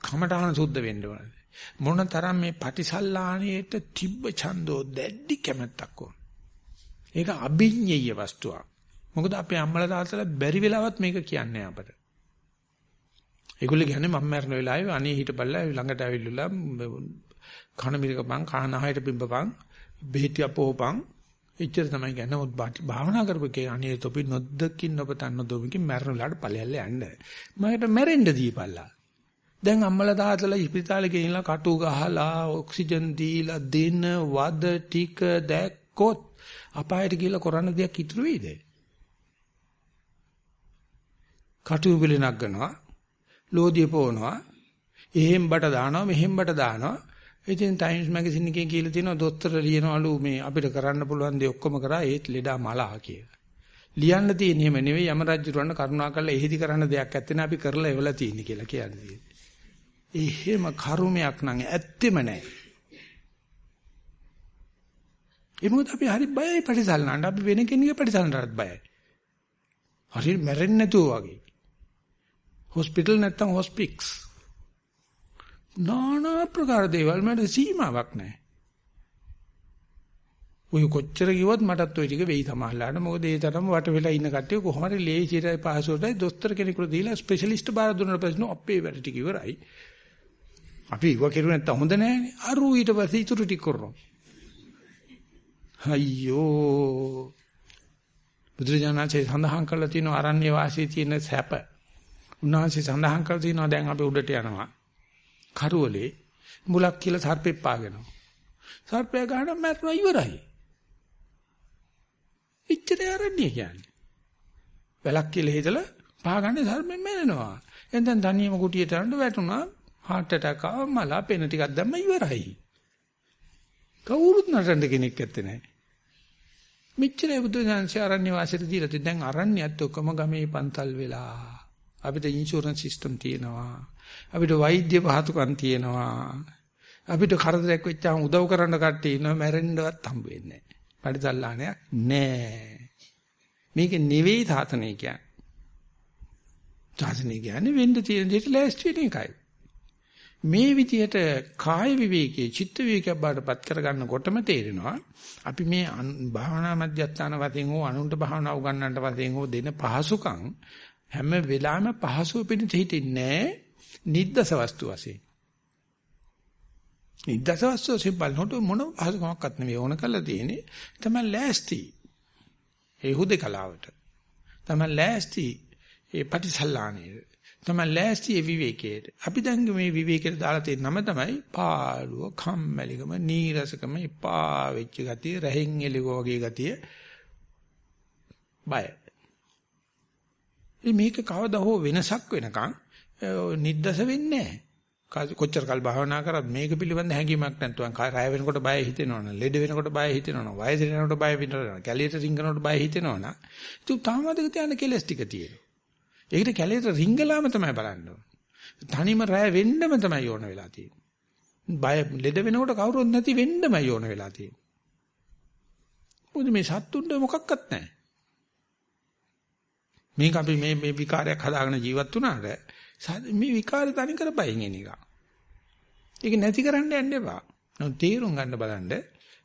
කමඨහන සුද්ධ වෙන්න ඕනද? මොන තරම් මේ පටිසල්ලාණයට තිබ්බ ඡන්தோ දැඩි කැමැත්තක් ඕන. ඒක අභිඤ්ඤය වස්තුවක්. මොකද අපේ අම්මලා තාත්තලා බැරි වෙලාවත් මේක කියන්නේ අපට. ඒගොල්ලෝ කියන්නේ මම මරන වෙලාවේ අනේ හිටපල්ලා ළඟට ඇවිල්ලා කන මිරිකපන් කනහයට පිඹපන් බෙහෙත් අපෝපන් එච්චර තමයි කියන්නේ. මොත් භාවනා කරපේ අනේ තොපි නොද්දකින් නොපතන්න නොදොමිකින් මරන වෙලාවට ඵලයල්ල යන්න. මකට මැරෙන්න දීපල්ලා දැන් අම්මලා තාත්තලා ඉස්පිරිතාලේ ගෙනිලා කටු ගහලා ඔක්සිජන් දීලා දින වද ටික දැක්කොත් අපායට ගිහලා කරන්න දෙයක් ඉතුරු වෙයිද? කටු උඹලේ නගනවා ලෝදිය පොවනවා එහෙම් බට දානවා මෙහෙම් බට දානවා ඉතින් ටයිම්ස් මැගසින් එකේ කියලා තියෙනවා දොස්තර ලියනවලු මේ අපිට කරන්න පුළුවන් දේ ඔක්කොම කරා ඒත් ලෙඩා මලා කියලා. ලියන්න තියෙන එහෙම නෙවෙයි යම රජුරවන්න කරුණා කරලා එහෙදි කරන්න දෙයක් ඇත්තේ අපි කරලා එවලා තියෙන්නේ කියලා කියන්නේ. එහෙම කරුමයක් නම් ඇත්තෙම නැහැ. ඒ මොකද අපි හරි බයයි පරිසල්නන්න අපි වෙන කෙනෙක්ගේ පරිසල්නටත් බයයි. හරි මැරෙන්නේ නැතුව වගේ. හොස්පිටල් නැත්තම් හොස්පික්ස්. নানা ප්‍රකාර දේවල් මට සීමාවක් නැහැ. ඔය කොච්චර කිව්වත් මටත් ওই ටික වෙයි තමයිලාට මොකද ඒ තරම වට වෙලා ඉන්න කට්ටිය කොහොම හරි ලේසියටයි පහසුවටයි දොස්තර කෙනෙකුට දීලා ස්පෙෂලිස්ට් බාර දුන්නාට පස්සේ අපේ වැඩ ටික ඉවරයි. අපි ඉව කෙරුවේ නැත්තම් හොඳ නෑනේ. අරු ඊට පස්සේ ඉතුරු ටික කරනවා. අයියෝ බුදුරජාණන්සේ සඳහන් කළා තියෙන අරණ්‍ය වාසී තියෙන සැප. උන්වහන්සේ සඳහන් කළා තියෙනවා දැන් අපි උඩට යනවා. කරවලේ මුලක් කියලා සර්පෙක් පාගෙනවා. සර්පයා ගහන මැරෙනවා ඉවරයි. ඉච්චරේ ආරණ්‍ය කියන්නේ. වැලක් කියලා හිතලා පාගන්නේ සර්පෙන් මැරෙනවා. එතෙන් තනියම කුටියට යන්න වැටුණා. heart attack ආව මලා පෙන ටිකක් දැම්ම ඉවරයි. කවුරුත් නටන්න කෙනෙක් ඇත්තේ නැහැ. මෙච්චරයි බුදු දහමසේ ආරණ්‍ය වාසයට දීලා තියෙන දැන් ආරණ්‍යයත් ඔක්කොම ගමේ පන්තල් වෙලා අපිට ඉන්ෂුරන්ස් සිස්ටම් තියෙනවා. අපිට වෛද්‍ය පහසුකම් තියෙනවා. අපිට කරදරයක් වෙච්චාම උදව් කරන්න කට්ටිය ඉන්නවා. මැරෙන්නවත් හම්බ වෙන්නේ නැහැ. පරිසල්ලාණයක් නැහැ. මේක නෙවෙයි සාසනය කියන්නේ. සාසනය කියන්නේ වෙන්න තියෙන දෙයට ලෑස්ති වෙන එකයි. මේ විදිහට කාය විවේකයේ චිත්ත විවේකයක් බාටපත් කරගන්නකොටම තේරෙනවා අපි මේ භාවනා මධ්‍යස්ථාන වශයෙන් හෝ අනුන්ට භාවනා උගන්වන්නට වශයෙන් හෝ දෙන පහසුකම් හැම වෙලාවෙම පහසුව පිණිස හිටින්නේ නිද්දස වස්තු වශයෙන්. නිද්දස වස්තු වශයෙන් බලනකොට මොන පහසුකමක්වත් නෙවෙයි ඕන කරලා තියෙන්නේ තමයි ලෑස්ති. ඒ හුදේකලාවට. තමයි ලෑස්ති ඒ පටිසල්ලානේ. තමයි ලෑස්ති ඒ විවේකයට. අපි දැන් මේ විවේකයට දාලා තියෙන නම තමයි පාළුව, කම්මැලිකම, නීරසකම, එපා වෙච්ච ගතිය, රැහෙන් එළිගෝ වගේ ගතිය. බය. මේක කවදා හෝ වෙනසක් වෙනකන් නිද්දස වෙන්නේ නැහැ. කොච්චර කල් භාවනා කරත් මේක පිළිබඳ හැඟීමක් නැත්නම් රාය වෙනකොට බය හිතෙනවනේ ලෙඩ වෙනකොට බය හිතෙනවනේ වයස වෙනකොට බය හිතෙනවනේ කැලියට රිංගනකොට බය හිතෙනවනේ ඒක තාමත් තියන කෙලස් ටික තියෙනවා ඒකට කැලේට රිංගලාම තමයි බලන්න ඕන. තනියම රැ වෙන්නම තමයි ඕන වෙලා තියෙන්නේ. බය ලෙඩ වෙනකොට කවුරුත් නැති වෙන්නමයි ඕන වෙලා තියෙන්නේ. මොකද මේ සත්තුන්ට මොකක්වත් නැහැ. මේක අපි මේ මේ විකාරයක් හදාගෙන ජීවත් වුණාට මේ විකාරය තනි කර බයින් එන එක. ඒක නැති කරන්න යන්න එපා. නෝ තීරුම් ගන්න බලන්න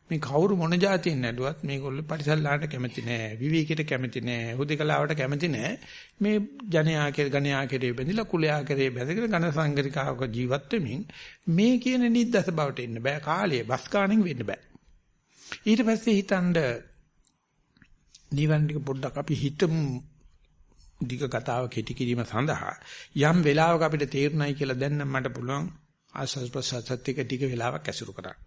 මේ කවුරු මොන જાතියෙන් නැඩුවත් මේගොල්ලෝ පරිසල්ලාට කැමති නෑ විවේකයට කැමති නෑ හුදේකලාවට කැමති නෑ මේ ජනයා කෙරේ ගණයා කෙරේ බැඳිලා කුලයා කෙරේ බැඳගෙන ඝන සංගරිකාවක ජීවත් වෙමින් මේ කියන නිද්දස බවට එන්න බෑ කාලයේ බස් ගාණෙන් වෙන්න බෑ ඊට පස්සේ හිතනද නිවන් ටික පොඩ්ඩක් අපි හිතමු දිග කතාව කෙටි කිරීම සඳහා යම් වෙලාවක අපිට තේරුණයි කියලා දැන් මට පුළුවන් ආස්වාද ප්‍රසආසත් ටික ටික වෙලාවක් ඇසුරු කරන්න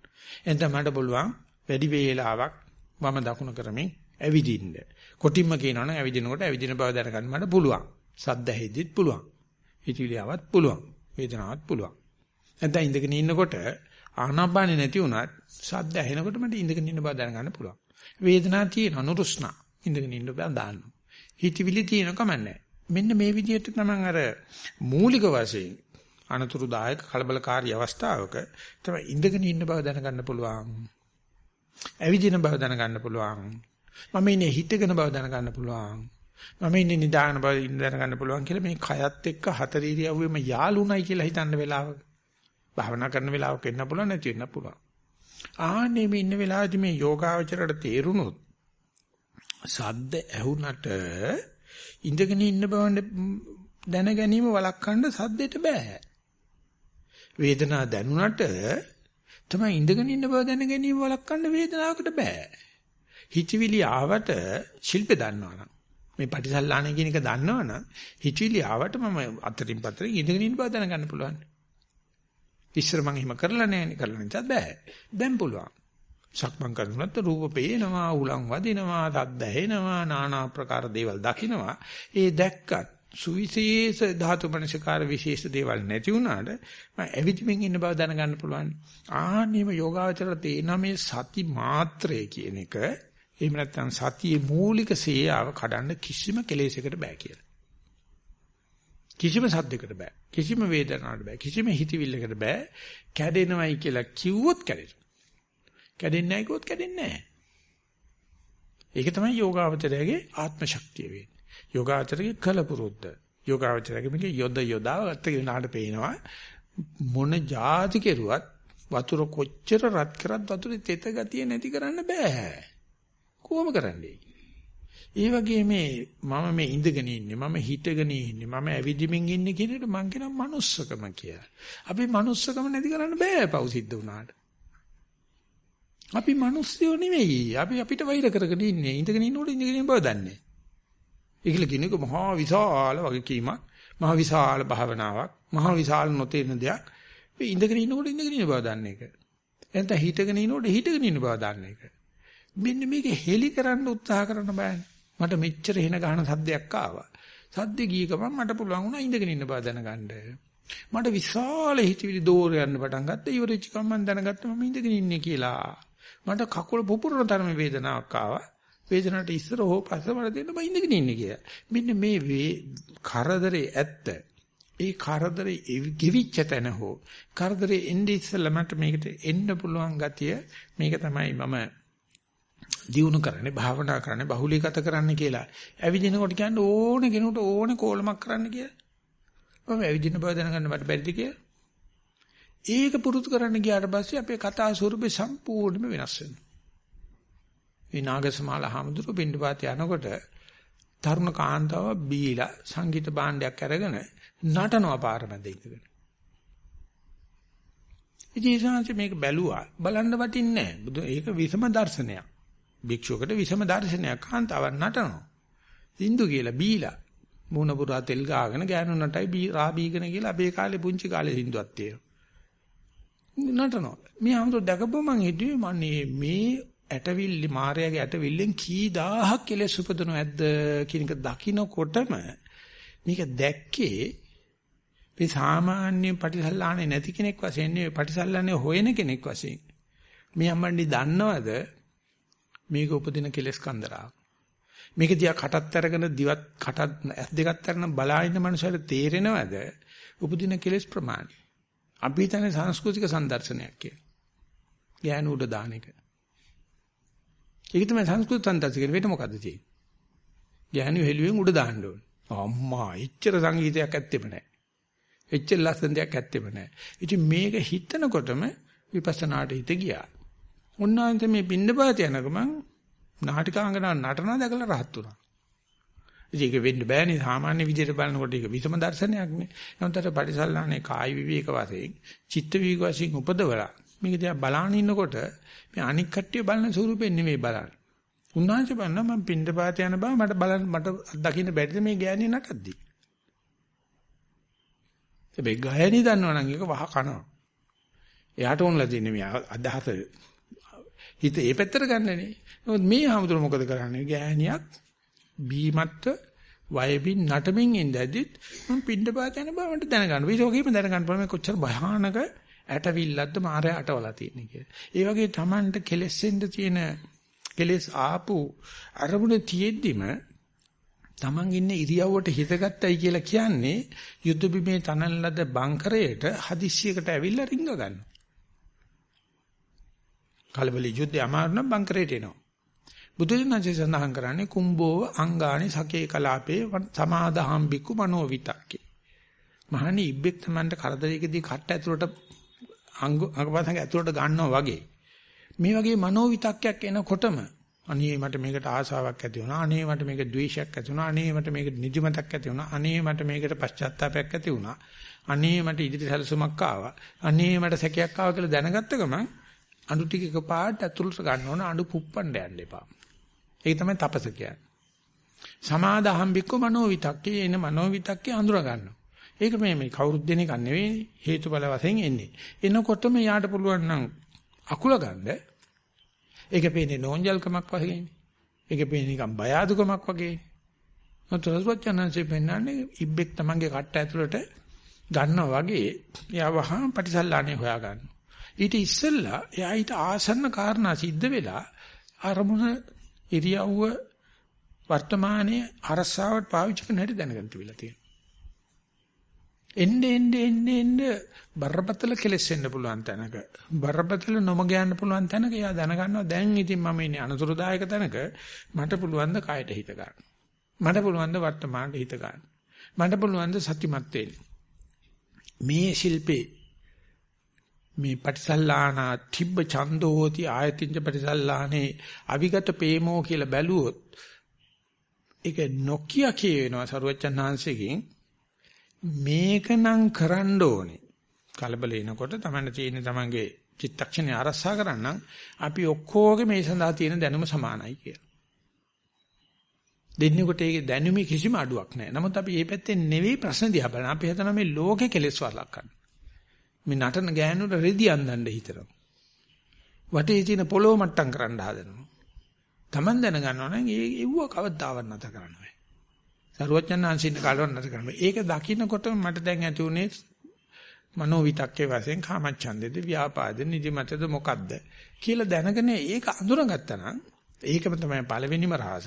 එතන මට පුළුවන් වැඩි වේලාවක් වම දකුණ කරමින් ඇවිදින්න. කොටින්ම කියනවනම් ඇවිදිනකොට ඇවිදින බව දැනගන්න මට පුළුවන්. සද්ද ඇහිද්දිත් පුළුවන්. හිතවිලියවත් පුළුවන්. වේදනාවක් පුළුවන්. නැත්නම් ඉඳගෙන ඉන්නකොට ආනාපානෙ නැති වුණත් සද්ද ඇහෙනකොට මට ඉඳගෙන ඉන්න බව දැනගන්න පුළුවන්. වේදනාවක් තියෙන අනුරුස්නා ඉඳගෙන ඉන්න බව දාන්න. හිතවිලි තියෙන කමන්නේ. මෙන්න මේ විදිහට තමයි අර මූලික වශයෙන් අනතුරුදායක කලබලකාරී අවස්ථාවක තමයි ඉඳගෙන ඉන්න බව දැනගන්න පුළුවන්. ඇවිදින බව දැනගන්න පුළුවන්. මම ඉන්නේ හිටගෙන බව දැනගන්න පුළුවන්. මම ඉන්නේ නිදාගෙන බව දැනගන්න පුළුවන් කියලා මේ කයත් එක්ක හතර ඉරියව්වෙම යාළුණයි කියලා හිතන්න වෙලාවක. භාවනා කරන වෙලාවක එන්න පුළුවන් නැති වෙන්න පුළුවන්. ආන්නේ මේ ඉන්න වෙලාවේදී මේ යෝගාවචරයට තේරුණොත් සද්ද ඇහුනට ඉඳගෙන ඉන්න බව දැන ගැනීම වළක්වන්න සද්දෙට බෑ. වේදනාව දැනුණට තමයි ඉඳගෙන ඉන්න බව දැන ගැනීම වළක්වන්න වේදනාවකට බෑ. හිතවිලි ආවට ශිල්පේ දන්නවනම් මේ පටිසල්ලාණේ කියන එක දන්නවනම් හිතවිලි ආවට මම අතරින් පතරින් ඉඳගෙන ඉන්න බව දැනගන්න පුළුවන්. ඉස්සර මම එහෙම කරලා නැහැ කරලා නැත්නම් බෑ. දැන් පුළුවන්. සක්මන් කරනකොට රූප පේනවා, උලන් වදිනවා, සද්ද ඇහෙනවා, নানা ආකාර දේවල් දකිනවා. ඒ දැක්කත් සුවිශේෂ ධාතු මනසිකාර විශේෂ දේවල් නැති වුණාට මම ඇවිදින්මින් ඉන්න බව දැනගන්න පුළුවන්. ආන්නේම යෝගාවචර තේන මේ සති මාත්‍රය කියන එක එහෙම නැත්නම් සතියේ මූලික සේයාව කඩන්න කිසිම කෙලෙසයකට බෑ කියලා. කිසිම සද්දයකට බෑ. කිසිම වේදනාවකට බෑ. කිසිම හිතවිල්ලකට බෑ. කැඩෙනවයි කියලා කිව්වොත් කැඩෙනවා. කැඩෙන්නේ නැහැ කිව්වොත් කැඩෙන්නේ නැහැ. ඒක තමයි යෝගාවචරයේ ආත්ම ශක්තිය වෙන්නේ. යෝගාවචරයේ කලපුරුද්ද. යෝගාවචරයේ මේක යොද යොදාව ගත්ත කෙනාට පේනවා මොන જાති කෙරුවත් වතුර කොච්චර රත් කරත් වතුරේ තෙත ගතිය නැති කරන්න බෑ. කොහොම කරන්නේ? ඒ වගේ මේ මම මේ ඉඳගෙන ඉන්නේ මම හිටගෙන ඉන්නේ මම ඇවිදිමින් ඉන්නේ කියන එක මං කියන මනුස්සකම කියලා. අපි මනුස්සකම නැති කරන්න බෑ පව් සිද්ධ වුණාට. අපි මිනිස්සුયો නෙවෙයි. අපි අපිට වෛර කරගෙන ඉන්නේ. ඉඳගෙන ඉන්නකොට ඉඳගෙන ඉන්න බව දන්නේ. ඒකල කියන එක මහා විශාල වගකීමක්, මහා විශාල භාවනාවක්, මහා විශාල නොතේන දෙයක්. මේ ඉඳගෙන ඉන්නකොට ඉඳගෙන ඉන්න බව දන්නේ එක. එතන හිටගෙන ඉන්නකොට හිටගෙන ඉන්න බව දන්නේ එක. මෙන්න මේක හෙලි කරන්න උත්සාහ කරන බෑනේ. මට මෙච්චර හින ගහන සද්දයක් ආවා. සද්දේ ගිය ගමන් මට පුළුවන් වුණා ඉඳගෙන ඉන්න බව දැනගන්න. මට විශාල හිතවිලි දෝර යන්න පටන් ගත්තා. ඉවරෙච්ච ගමන් මම දැනගත්තා මම ඉඳගෙන ඉන්නේ කියලා. මට කකුල පුපුරන තරම වේදනාවක් ආවා. වේදනාවට ඉස්සර හෝ පස්ස මට දෙන්න මම ඉඳගෙන ඉන්නේ කියලා. මෙන්න මේ කරදරේ ඇත්ත. ඒ කරදරේ ගෙවිච්ච තැන හෝ කරදරේ එන්නේ ඉස්සෙල්ලා මට මේකට එන්න පුළුවන් ගතිය මේක තමයි මම දියුණු කරන්නේ භාවනා කරන්නේ බහුලීගත කරන්න කියලා. ඇවිදිනකොට කියන්නේ ඕන කෙනෙකුට ඕන කෝලමක් කරන්න කියලා. මම ඇවිදින බව දැනගන්න මට බැරිද කියලා. ඒක පුරුදු කරන්න ගියාට පස්සේ අපේ කතා ස්වරූපේ සම්පූර්ණයෙන්ම වෙනස් වෙනවා. මේ නාගසමාල හාමුදුරු පින්ඩපාත යනකොට තරුණ කාන්තාව බීලා සංගීත භාණ්ඩයක් අරගෙන නටනවා පාරමැද ඉඳගෙන. ඉතින් මේක බැලුවා බලන්න වටින්නේ නැහැ. ඒක විසම දර්ශනයක්. භික්ෂුවකට විසම දර්ශනයක් කාන්තාවක් නටනවා. සින්දු කියලා බීලා මූණ පුරා තෙල් ගාගෙන ගෑනු නටයි බී රා බීගෙන කියලා අපේ කාලේ පුංචි කාලේ සින්දුවක් තියෙනවා. නටනවා. මේ 아무තු දැකපුව මං හිතුවේ මන්නේ මේ ඇටවිල්ලි මාර්යාගේ ඇටවිල්ලෙන් කී දහහක් කෙලෙස් උපදනව ඇද්ද කියන එක දකින්නකොටම මේක දැක්කේ මේ සාමාන්‍ය පටිසල්ලානේ නැති කෙනෙක් වශයෙන් නෙවෙයි පටිසල්ලානේ හොයන කෙනෙක් වශයෙන් මේ අම්මණ්ඩි දන්නවද මේක උපදින කෙලස් කන්දරා. මේක දිහා කටත් අරගෙන දිවත් කටත් ඇස් දෙකත් අරගෙන බලාගෙන මනුස්සයල තේරෙනවද උපදින කෙලස් ප්‍රමාණය. අපි හිතන්නේ සංස්කෘතික සංදර්ශනයක් කියලා. ගෑනු උඩ දාන එක. ඒක තමයි සංස්කෘත සංදර්ශනය වෙන්නේ මොකද්ද තියෙන්නේ? ගෑනු හෙළුවෙන් උඩ දාන්න ඕන. අම්මා එච්චර සංගීතයක් ඇත්තෙම නැහැ. එච්චර ලස්සන දෙයක් ඇත්තෙම නැහැ. ඉතින් මේක හිතනකොටම විපස්සනාට හිත ගියා. උන්වහන්සේ මේ පින්නපාත යන ගමන් නාටිකාංගනා නටන දැකලා rahat වුණා. ඉතින් ඒක වෙන්න බෑනේ සාමාන්‍ය විදිහට බලනකොට ඒක විසම දර්ශනයක් නේ. නමුත් පරිසල්ලානේ කායි විවේක වශයෙන්, චිත්ත විවේක වශයෙන් උපදවලා මේක දිහා බලාගෙන ඉන්නකොට මේ අනික් කට්ටිය බලන ස්වරූපෙන් නෙමෙයි බලන්නේ. උන්වහන්සේ බලන මම පින්නපාත යන බව මට බලන්න මට දකින්න බැරිද මේ ගෑණි නටද්දි. හැබැයි ගෑණි දන්නවනම් ඒක වහ කනවා. එයාට ඕනලා තියෙන්නේ මේ අදහස හිත ඒ පැත්තට ගන්නනේ. නමුත් මේ හැමතුර මොකද කරන්නේ? ගෑණියක් බීමත්ව වයබින් නටමින් ඉඳද්දිත් මම පින්නපාත යන බව මට දැනගන්න. ඒකෝගෙම දැනගන්න පුළුවන් කොච්චර භයානක ඇටවිල්ලක්ද මාරය අටවලා තියෙන්නේ කියලා. ඒ වගේ Tamanට කෙලෙස්සෙන්න තියෙන කෙලෙස් ආපු අරමුණ තියෙද්දිම Taman ඉන්නේ ඉරියව්වට හිතගත්තයි කියලා කියන්නේ යුද්ධ බිමේ තනන ලද බංකරයට හදිස්සියකට ඇවිල්ලා රිංග ගන්නවා. කලබල යුද්ධය අමාරු නම් බංකරයට එනවා. බුදුරජාණන්සේ සඳහන් කරන්නේ කුම්බෝව අංගානි සකේ කලාපේ සමාදහම් බිකු මනෝවිතක්කේ. මහණනි ඉබ්බෙක් Tamanට කරදරයකදී කට ඇතුලට අංග අංගපතංග ඇතුලට ගන්නවා වගේ. මේ වගේ මනෝවිතක්කයක් එනකොටම අනේ මට මේකට ආසාවක් ඇති වුණා. අනේ මට මේක ද්වේෂයක් ඇති වුණා. අනේ මට මේක නිදිමතක් ඇති වුණා. අනේ මට මේකට පශ්චාත්තාවයක් ඇති වුණා. අනේ මට ඉදිරි සැලසුමක් ආවා. අනේ මට සැකයක් ආවා කියලා දැනගත්ත ගමන් අඬු ටික එකපාරට ඇතුළට ගන්න ඕන අඬු පුප්පන්න යන්න එපා. ඒක තමයි තපස කියන්නේ. සමාදාහම් බික්ක මනෝ විතක්කේ එන මනෝ විතක්කේ අඳුර ගන්නවා. ඒක මේ මේ කවුරුත් දෙන එක නෙවෙයි හේතුඵල වශයෙන් එන්නේ. එනකොටම යාට පුළුවන් නම් අකුල ගන්න. ඒක පේන්නේ නෝන්ජල්කමක් වගේනේ. ඒක පේන්නේ නිකන් බය අඩුකමක් වගේ. නොතරස්වචනන්සේ පෙන්නන්නේ ඉබ්බෙක් තමන්ගේ කට්ට ඇතුළට ගන්නවා වගේ එයා වහා පටිසල්ලානේ හොයා ගන්නවා. ඊට ඉස්සෙල්ලා එයා ඊට ආසන්න කාරණා සිද්ධ වෙලා අරමුණ ඉරියව්ව වර්තමානයේ අරසාවට පාවිච්චි කරන හැටි දැනගන්න තිබිලා තියෙනවා. එන්නේ එන්නේ එන්නේ එන්නේ බරපතල කෙලස් වෙන්න පුළුවන් තැනක. බරපතල නොමග යන්න පුළුවන් තැනක එයා දැනගන්නවා. දැන් ඉතින් මම ඉන්නේ අනතුරුදායක තැනක. මට පුළුවන් ද කායට හිත ගන්න? මට පුළුවන් ද වර්තමානට හිත ගන්න? මට පුළුවන් ද සතිමත් වෙන්න? මේ ශිල්පේ මේ පටිසල්ලාන තිබ්බ ඡන්தோති ආයතින්ජ පටිසල්ලානේ අවිගත ප්‍රේමෝ කියලා බැලුවොත් ඒක නොකිය කියනවා සරුවච්චන් හංසෙකින් මේකනම් කරන්න ඕනේ කලබල එනකොට තමන්න තියෙන තමන්ගේ චිත්තක්ෂණය ආරස්සා කරන්න අපි ඔක්කොගේ මේ සඳහා තියෙන දැනුම සමානයි කියලා. දෙන්නෙකුට ඒකේ දැනුමේ කිසිම අඩුවක් නැහැ. නමුත් අපි මේ පැත්තෙන් නෙවෙයි ප්‍රශ්න දිහා බලන. අපි හිතන මේ ලෝකේ කෙලෙස් වලක් ගන්න. මේ නටන ගෑනුට රෙදි අන්දන්න හිතනවා. වටේ තියෙන පොළොව මට්ටම් කරන්න හදනවා. Taman දැනගන්නවා නම් ඒ එව්ව කවදාවත් නැත කරන්න බෑ. සරුවචනාංශින් කාලවත් නැත කරන්න. ඒක දකින්නකොට මට දැන් ඇති උනේ මනෝ විතක්කේ වශයෙන් කාමච්ඡන්දෙද ව්‍යාපාද නිදිමතද මොකද්ද කියලා දැනගෙන ඒක අඳුරගත්තා නම් ඒකම තමයි පළවෙනිම රහස.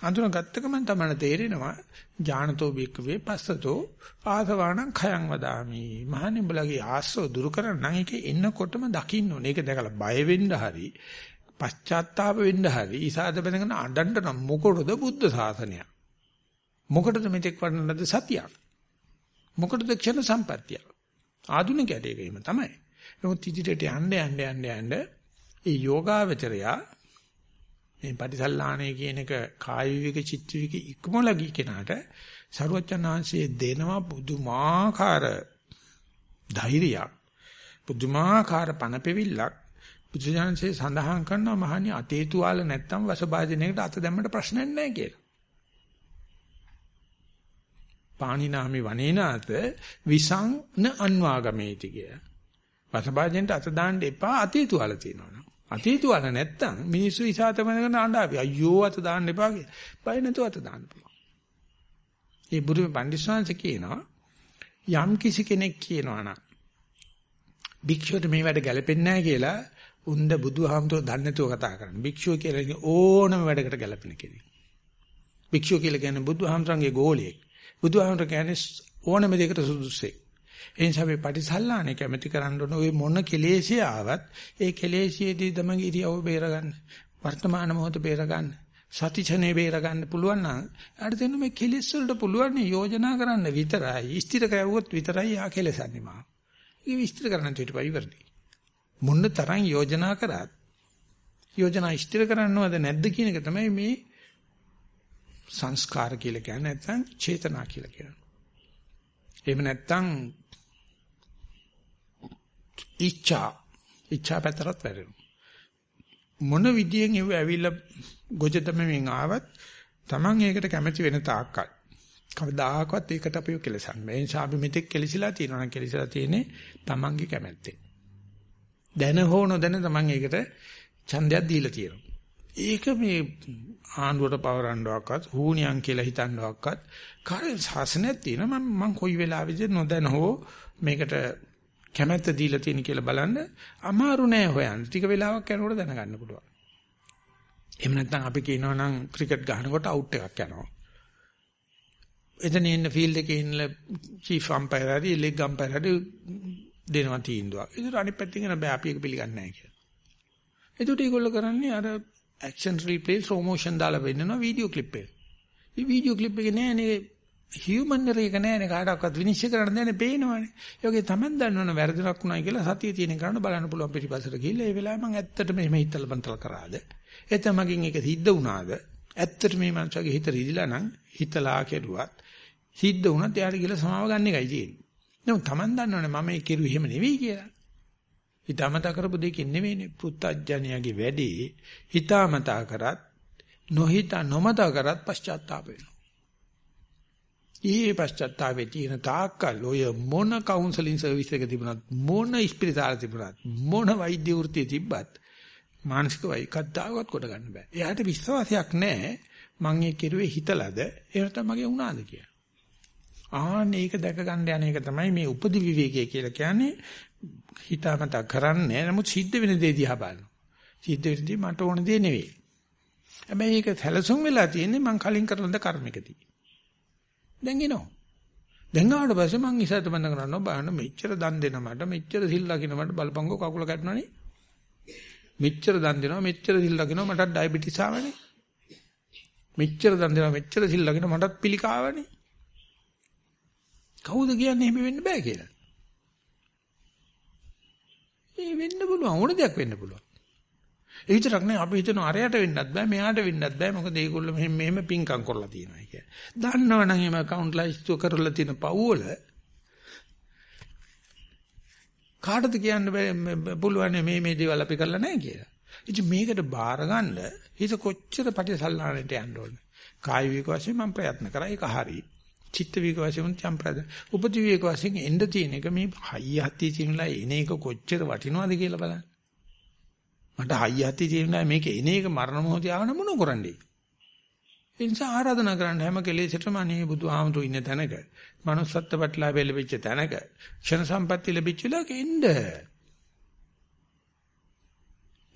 අඳුරගත්ත ගමන් තමයි තේරෙනවා ඥානතෝ බික්කවේ පස්සතෝ ආසවාණං khයං වදාමි. මහණෙඹලගේ ආස්සෝ දුරු කරන්න ඒක එන්නකොටම දකින්න ඕනේ. ඒක දැකලා බය වෙන්න හරි පශ්චාත්තාප වෙන්න හරි ඉසాత බඳගෙන අඬන්න නම් මොකටද බුද්ධ ශාසනය? මොකටද මෙතෙක් වඩනද සතියක්? මොකටද ක්ෂණ සම්පත්තිය? ආධුනිකයට ඒක එහෙම තමයි. නමුත් ඉදිරියට යන්න යන්න යන්න යන්න ඒ යෝගාවචරයා මේ පටිසල්ලාණේ කියන එක කාය විවික චිත්ත විවික ඉක්මොලා ගිය කෙනාට සරුවචනාංශයේ දෙනවා පුදුමාකාර ධෛර්යයක් පුදුමාකාර පනපෙවිල්ලක් බුදුජානසයේ සඳහන් කරනවා මහණි අතේ තුවාල නැත්තම් වසභාජනයකට අත දැම්මට ප්‍රශ්නයක් නැහැ කියලා. පාණිනාමි වනේනාත විසංන අන්වාගමේති කිය. වසභාජනට අත දාන්න එපා අතේ තුවාල තියෙනවා. අතේ තුවාල නැත්තම් මිනිස්සු ඉසాత වෙනකන් අඬාවි. අයියෝ අත දාන්න එපා කිය. බය නැතුව අත දාන්න පුළුවන්. ඒ බුදු පඬිස්සංශ කියනවා යම් කිසි කෙනෙක් කියනවා නම් භික්ෂුවට මේ වැඩ ගැලපෙන්නේ නැහැ කියලා උන්ද බුදුහාමුදුරුවෝ දන්නේ නැතුව කතා කරන්නේ. භික්ෂුව කියලා ඕනම වැඩකට ගැලපෙන කෙනෙක්. භික්ෂුව කියලා කියන්නේ බුදුහාමුදුරන්ගේ ගෝලියෙක්. බුදුහාමුදුර කියන්නේ ඕනම දෙයකට සුදුසුසෙක්. ඒ නිසා අපි පටිසල්ලානේ කැමැති කරන්න ඕන ওই මොන කෙලෙසිය ආවත් ඒ කෙලෙසියේදී තමන්ගේ ඉරියව්ව බේරගන්න. වර්තමාන මොහොත බේරගන්න. සතිචනේ බේරගන්න පුළුවන් නම් ඊට දෙන්න මේ කෙලෙස් වලට පුළුවන් යෝජනා කරන්න විතරයි. ස්ථිර කරුවොත් විතරයි ආ කෙලෙසන්නේ මා. ඒක විස්තර කරන්න දෙයට පරිවර්තයි. මොන්න තරම් යෝජනා කරත් යෝජනා ස්ථිර කරන්නවද නැද්ද කියන එක තමයි මේ සංස්කාර කියලා කියන්නේ නැත්නම් චේතනා කියලා කියන්නේ. එහෙම නැත්නම් ඉච්ඡා ඉච්ඡා පැතරත් වැරෙනවා. මොන විදියෙන් ඒව ඇවිල්ලා ගොජ තමෙන් ආවත් Taman ඒකට කැමැති වෙන තාක්කල් කවදාකවත් ඒකට අපිව කෙලසන්නේ. ඒ නිසා අපි මෙතෙක් කෙලසිලා තියෙනවා නම් කෙලසිලා තියෙන්නේ Tamanගේ කැමැත්තෙන්. දැන හෝ නොදැන Taman ඒකට ඡන්දයක් දීලා තියෙනවා. ඒක මේ ආණ්ඩුවට පවරන්නවක්වත් හූනියන් කියලා හිතන්නවක්වත් කාර්ය ශාසනයක් තියෙනවා මම මම කොයි වෙලාවෙද නොදැන හෝ මේකට කැමැත්ත දීලා තියෙන කියලා බලන්න අමාරු නෑ හොයන්න. ටික වෙලාවක් යනකොට දැනගන්න පුළුවන්. එහෙම නැත්නම් අපි කියනවා නම් ක්‍රිකට් ගහනකොට අවුට් එකක් යනවා. එතන ඉන්න ෆීල්ඩ් එකේ ඉන්න චීෆ් අම්පයර් හරි ලෙග් අම්පයර් හරි දෙනවා තීන්දුවක්. ඒකට අනිත් පැත්තෙන් එන බෑ අපි ඒක පිළිගන්නේ නැහැ කියලා. එතකොට ඒගොල්ලෝ කරන්නේ අර ඇක්ෂන් රීප්ලේ ස්ලෝ මොෂන් දාලා වෙන්නනවා වීඩියෝ ක්ලිප් එක. මේ වීඩියෝ ක්ලිප් එක නෑනේ හියුමන් එරර් එක නෑනේ කාටවත් විනිශ්චය කරන්න දෙන්නේ පේනවනේ. ඒ වගේ තමයි දන්නවනේ වැරදිලක් වුණායි කියලා සතිය තියෙන කරන්න බලන්න පුළුවන් පිටිපස්සට ගිහිල්ලා ඒ වෙලාවේ මම ඇත්තටම එහෙම හිතලා බන්තල කරාද? එතන මගෙන් ඒක සිද්ධ වුණාද? ඇත්තට මේ මනුස්සයාගේ හිත රිදිලා නම් හිතලා කෙරුවත් සිද්ධ වුණත් එයාට කියලා සමාව ගන්න එකයි තියෙන්නේ. නමුත් Taman දන්නවනේ මම ඒ කෙරුවේ එහෙම නෙවෙයි කියලා. හිතාමතා කරපු දෙකින් නෙවෙයිනේ පුත්තජ්ජනියගේ වැඩේ හිතාමතා කරත් නොහිතා නොමතා කරත් පශ්චාත්තාප වෙනවා. ඊයේ පශ්චාත්තාපේ තියෙන තාක්කල් ඔය මොන කවුන්සලින් සර්විස් එක තිබුණත් මොන ස්පිරිතාල තිබුණත් මොන වෛද්‍ය වෘත්තිය තිබ්බත් මානසික වෛකද්දාවත් කොට ගන්න බෑ. එයාට විශ්වාසයක් නැහැ මං ඒ කෙරුවේ හිතලාද එහෙම නැත්නම් මගේ වුණාද කියලා. ආන්න ඒක දැක ගන්න යන එක තමයි මේ උපදි විවේකයේ කියලා කියන්නේ හිතාමතා කරන්නේ නමුත් සිද්ධ වෙන දේ දිහා බලනවා. සිද්ධ වෙන දේ මට ඕන දේ නෙවෙයි. හැබැයි ඒක සැලසුම් වෙලා තියෙන්නේ මං කලින් කරන ද කර්මිකදී. දැන් එනවා. දැන් ආවට පස්සේ මං ඉසත බඳ කරනවා බලන්න මෙච්චර දන් දෙන මට මෙච්චර සිල් ලකින මට බලපංගෝ කකුල කැඩුණානේ. මෙච්චර දන් දෙනවා මෙච්චර සිල් ලකිනවා මටත් ඩයබටිස් ආවනේ. මෙච්චර දන් දෙනවා මෙච්චර සිල් ලකින මටත් පිළිකාවනේ. කවුද කියන්නේ එහෙම වෙන්න බෑ කියලා? ඒ වෙන්න පුළුවන් ඕන දෙයක් වෙන්න පුළුවන්. ඒ විතරක් නෙවෙයි අපි හිතන අරයට වෙන්නත් බෑ මෙයාට වෙන්නත් බෑ මොකද ඒගොල්ලෝ මෙහෙම මෙහෙම පිංකම් කරලා තියෙනවා කිය. දන්නවනම් එහෙම account ලයිස්තු කරලා තියෙන පව්වල කාටද කියන්න පුළුවන් මේ මේ දේවල් අපි කරලා නැහැ කියලා. ඉතින් මේකට බාර ගන්න හිත කොච්චර පටිසල්ලානට යන්න ඕනේ. කාය වික වශයෙන් මම ප්‍රයත්න කරා ඒක හරියි. චිත්ත වික වශයෙන් සම්ප්‍රද උපදි වික වශයෙන් එන්න තියෙන එක මේ හයිය හත්ති තියෙනලා එන එක කොච්චර වටිනවද කියලා බලන්න මට හයිය හත්ති තියෙනලා මේක එන එක මරණ මොහොතේ ආවන මොන කරන්නේ? ඒ නිසා ආරාධනා කරන්න හැම කෙලෙසටම අනේ බුදුහාමුදුරු ඉන්න තැනක manussත්ත්ව පැටලාවේ ලැබිච්ච තැනක ක්ෂණ සම්පatti ලැබිච්ච ලාක එන්න.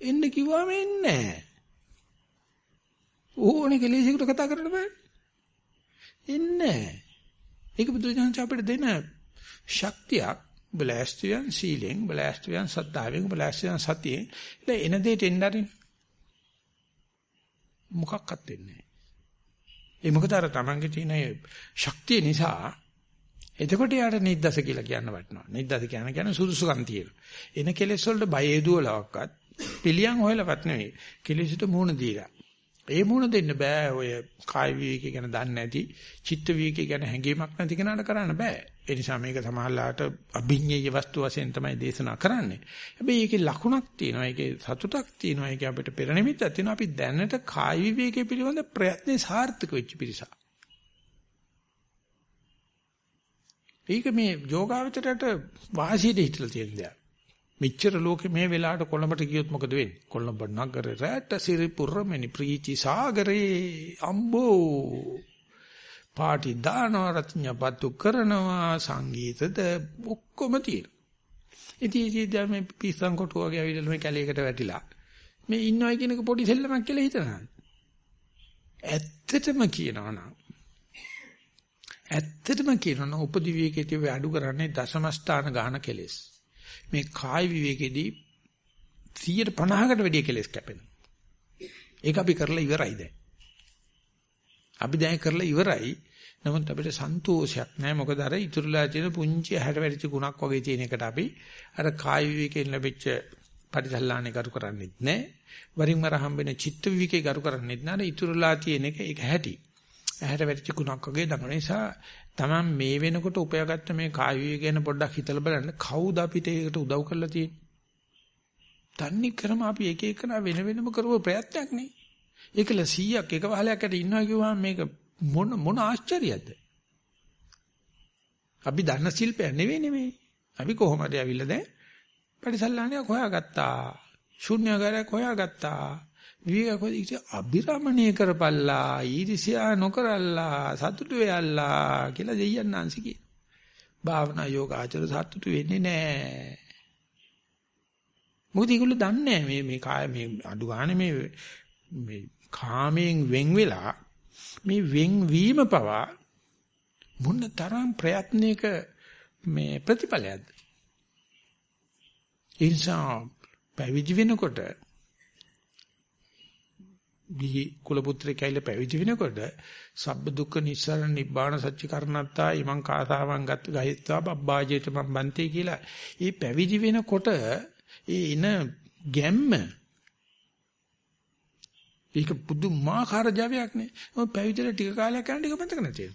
එන්න කිව්වම එන්නේ ඕනේ කෙලෙසෙකුට කතා කරන්න බෑ. එන්නේ ඒක බුදුසසුන අපිට දෙන ශක්තියක්. බලාස්තියන් සීලෙන් බලාස්තියන් සද්ධාවෙන් බලාස්තියන් සතියෙන්. ඉතින් එන දෙයට එන්න ආරින් මොකක්වත් වෙන්නේ ඒ මොකද අර තමන්ගේ තියෙන ශක්තිය නිසා එතකොට යාට නිද්දස කියලා කියන්න වටනවා. නිද්දස කියන කියන්නේ සුදුසුකම් තියෙන. එන කෙලෙස් වලට බය එදුවලවක්වත් පිළියම් හොයලවත් නෙවෙයි. කෙලෙසට මුහුණ දීලා. ඒ මුණ දෙන්න බෑ ඔය කාය විවේකී ගැන දන්නේ නැති චිත්ත විවේකී ගැන හැඟීමක් නැති කෙනාට කරන්න බෑ. ඒ නිසා මේක සමහරලාට අභිඤ්ඤේය වස්තු වශයෙන් තමයි දේශනා කරන්නේ. හැබැයි ඒකේ ලකුණක් තියෙනවා. ඒකේ සතුටක් තියෙනවා. ඒකේ අපිට පෙර නිමිත්තක් තියෙනවා. අපි දැනට කාය විවේකයේ පිළිබඳ ප්‍රයත්නේ සාර්ථක වෙච්ච පිරිසක්. ඒක මේ යෝගාවචරයට වාසියට හිටලා තියෙන දෙයක්. මෙච්චර ලෝකෙ මේ වෙලාවට කොළඹට ගියොත් මොකද වෙන්නේ? කොළඹ නගරේ රැට සිරිපුර මෙනි ප්‍රීති සාගරේ අම්බෝ පාටි දානවා රත්ඥපත්තු කරනවා සංගීතද ඔක්කොම තියෙනවා. ඉතින් ඉතින් මේ පිස්සන් කොටුව වගේ ඇවිල්ලා මේ කැලේකට වැටිලා මේ ඉන්නවයි කියන එක පොඩි සෙල්ලමක් කියලා හිතනවා. ඇත්තටම කියනවා නම් ඇත්තටම කියනවා නම් උපදිවියකදී අඩු කරන්නේ දශම ස්ථාන ගාන කෙලෙස්. මේ කාය විවේකෙදී 150කට වැඩිය කෙලස් කැපෙනවා. ඒක අපි කරලා ඉවරයි දැන්. අපි දැන් කරලා ඉවරයි. නමුත් අපිට සන්තෝෂයක් නැහැ. මොකද අර ඉතුරුලා තියෙන පුංචි හැඩ වැඩිච්ච ගුණක් වගේ තියෙන එකට අපි අර කාය විවේකයෙන් ලැබිච්ච පරිසල්ලානේ කරු කරන්නේත් නැහැ. වරින් වර හම්බෙන චිත්ත විවේකේ කරු කරන්නේත් නැහැ. ඉතුරුලා තියෙන එක ඒක හැටි. ඇහැට වැටිච්ච කුණක් වගේ දඟන නිසා Taman මේ වෙනකොට උපයාගත්ත මේ කාය විවේක ගැන පොඩ්ඩක් හිතලා බලන්න කවුද අපිට ඒකට උදව් කරලා තියෙන්නේ? තන්නේ කරම අපි එක එකන වෙන වෙනම කරුව ප්‍රයත්නයක් නේ. ඒකල 100ක් එක වහලයකට ඉන්නවා කිව්වම මේක මොන මොන ආශ්චර්යයක්ද? අපි දන්න ශිල්පයක් නෙවෙයි නෙමෙයි. අපි කොහොමද ඇවිල්ලා දැන් පරිසල්ලාණයක් හොයාගත්තා. ශුන්‍යagaraක් හොයාගත්තා. විවේකෝදීට අබිරමණය කරපල්ලා ඊර්ෂ්‍යා නොකරල්ලා සතුටු වෙයල්ලා කියලා දෙයයන් ආංශි කියන. භාවනා යෝගාචර සතුටු වෙන්නේ නැහැ. මොකද ඒගොල්ලෝ දන්නේ මේ මේ කාය මේ අඩු ගන්න මේ මේ කාමයෙන් වෙන් වෙලා මේ වෙන් වීම පවා මොන තරම් ප්‍රයත්නයක මේ ප්‍රතිඵලයක්ද? ඒ නිසා පැවිදි වෙනකොට ගිහි කුල පුත්‍රයෙක් ඇවිල්ලා පැවිදි වෙනකොට සබ්බ දුක්ඛ නිස්සාරණ නිබ්බාන සත්‍ය කරණත්තා ඉමං කාසාවන් ගත් ගහිත්වා බබ්බාජේට මම් බන්තේ කියලා. ඒ පැවිදි වෙනකොට ඒ එන ගැම්ම ඒක පුදුමාකාර ජවයක් නේ. ඔය පැවිදිලා ටික කාලයක් යන ටික මතක නැතිව.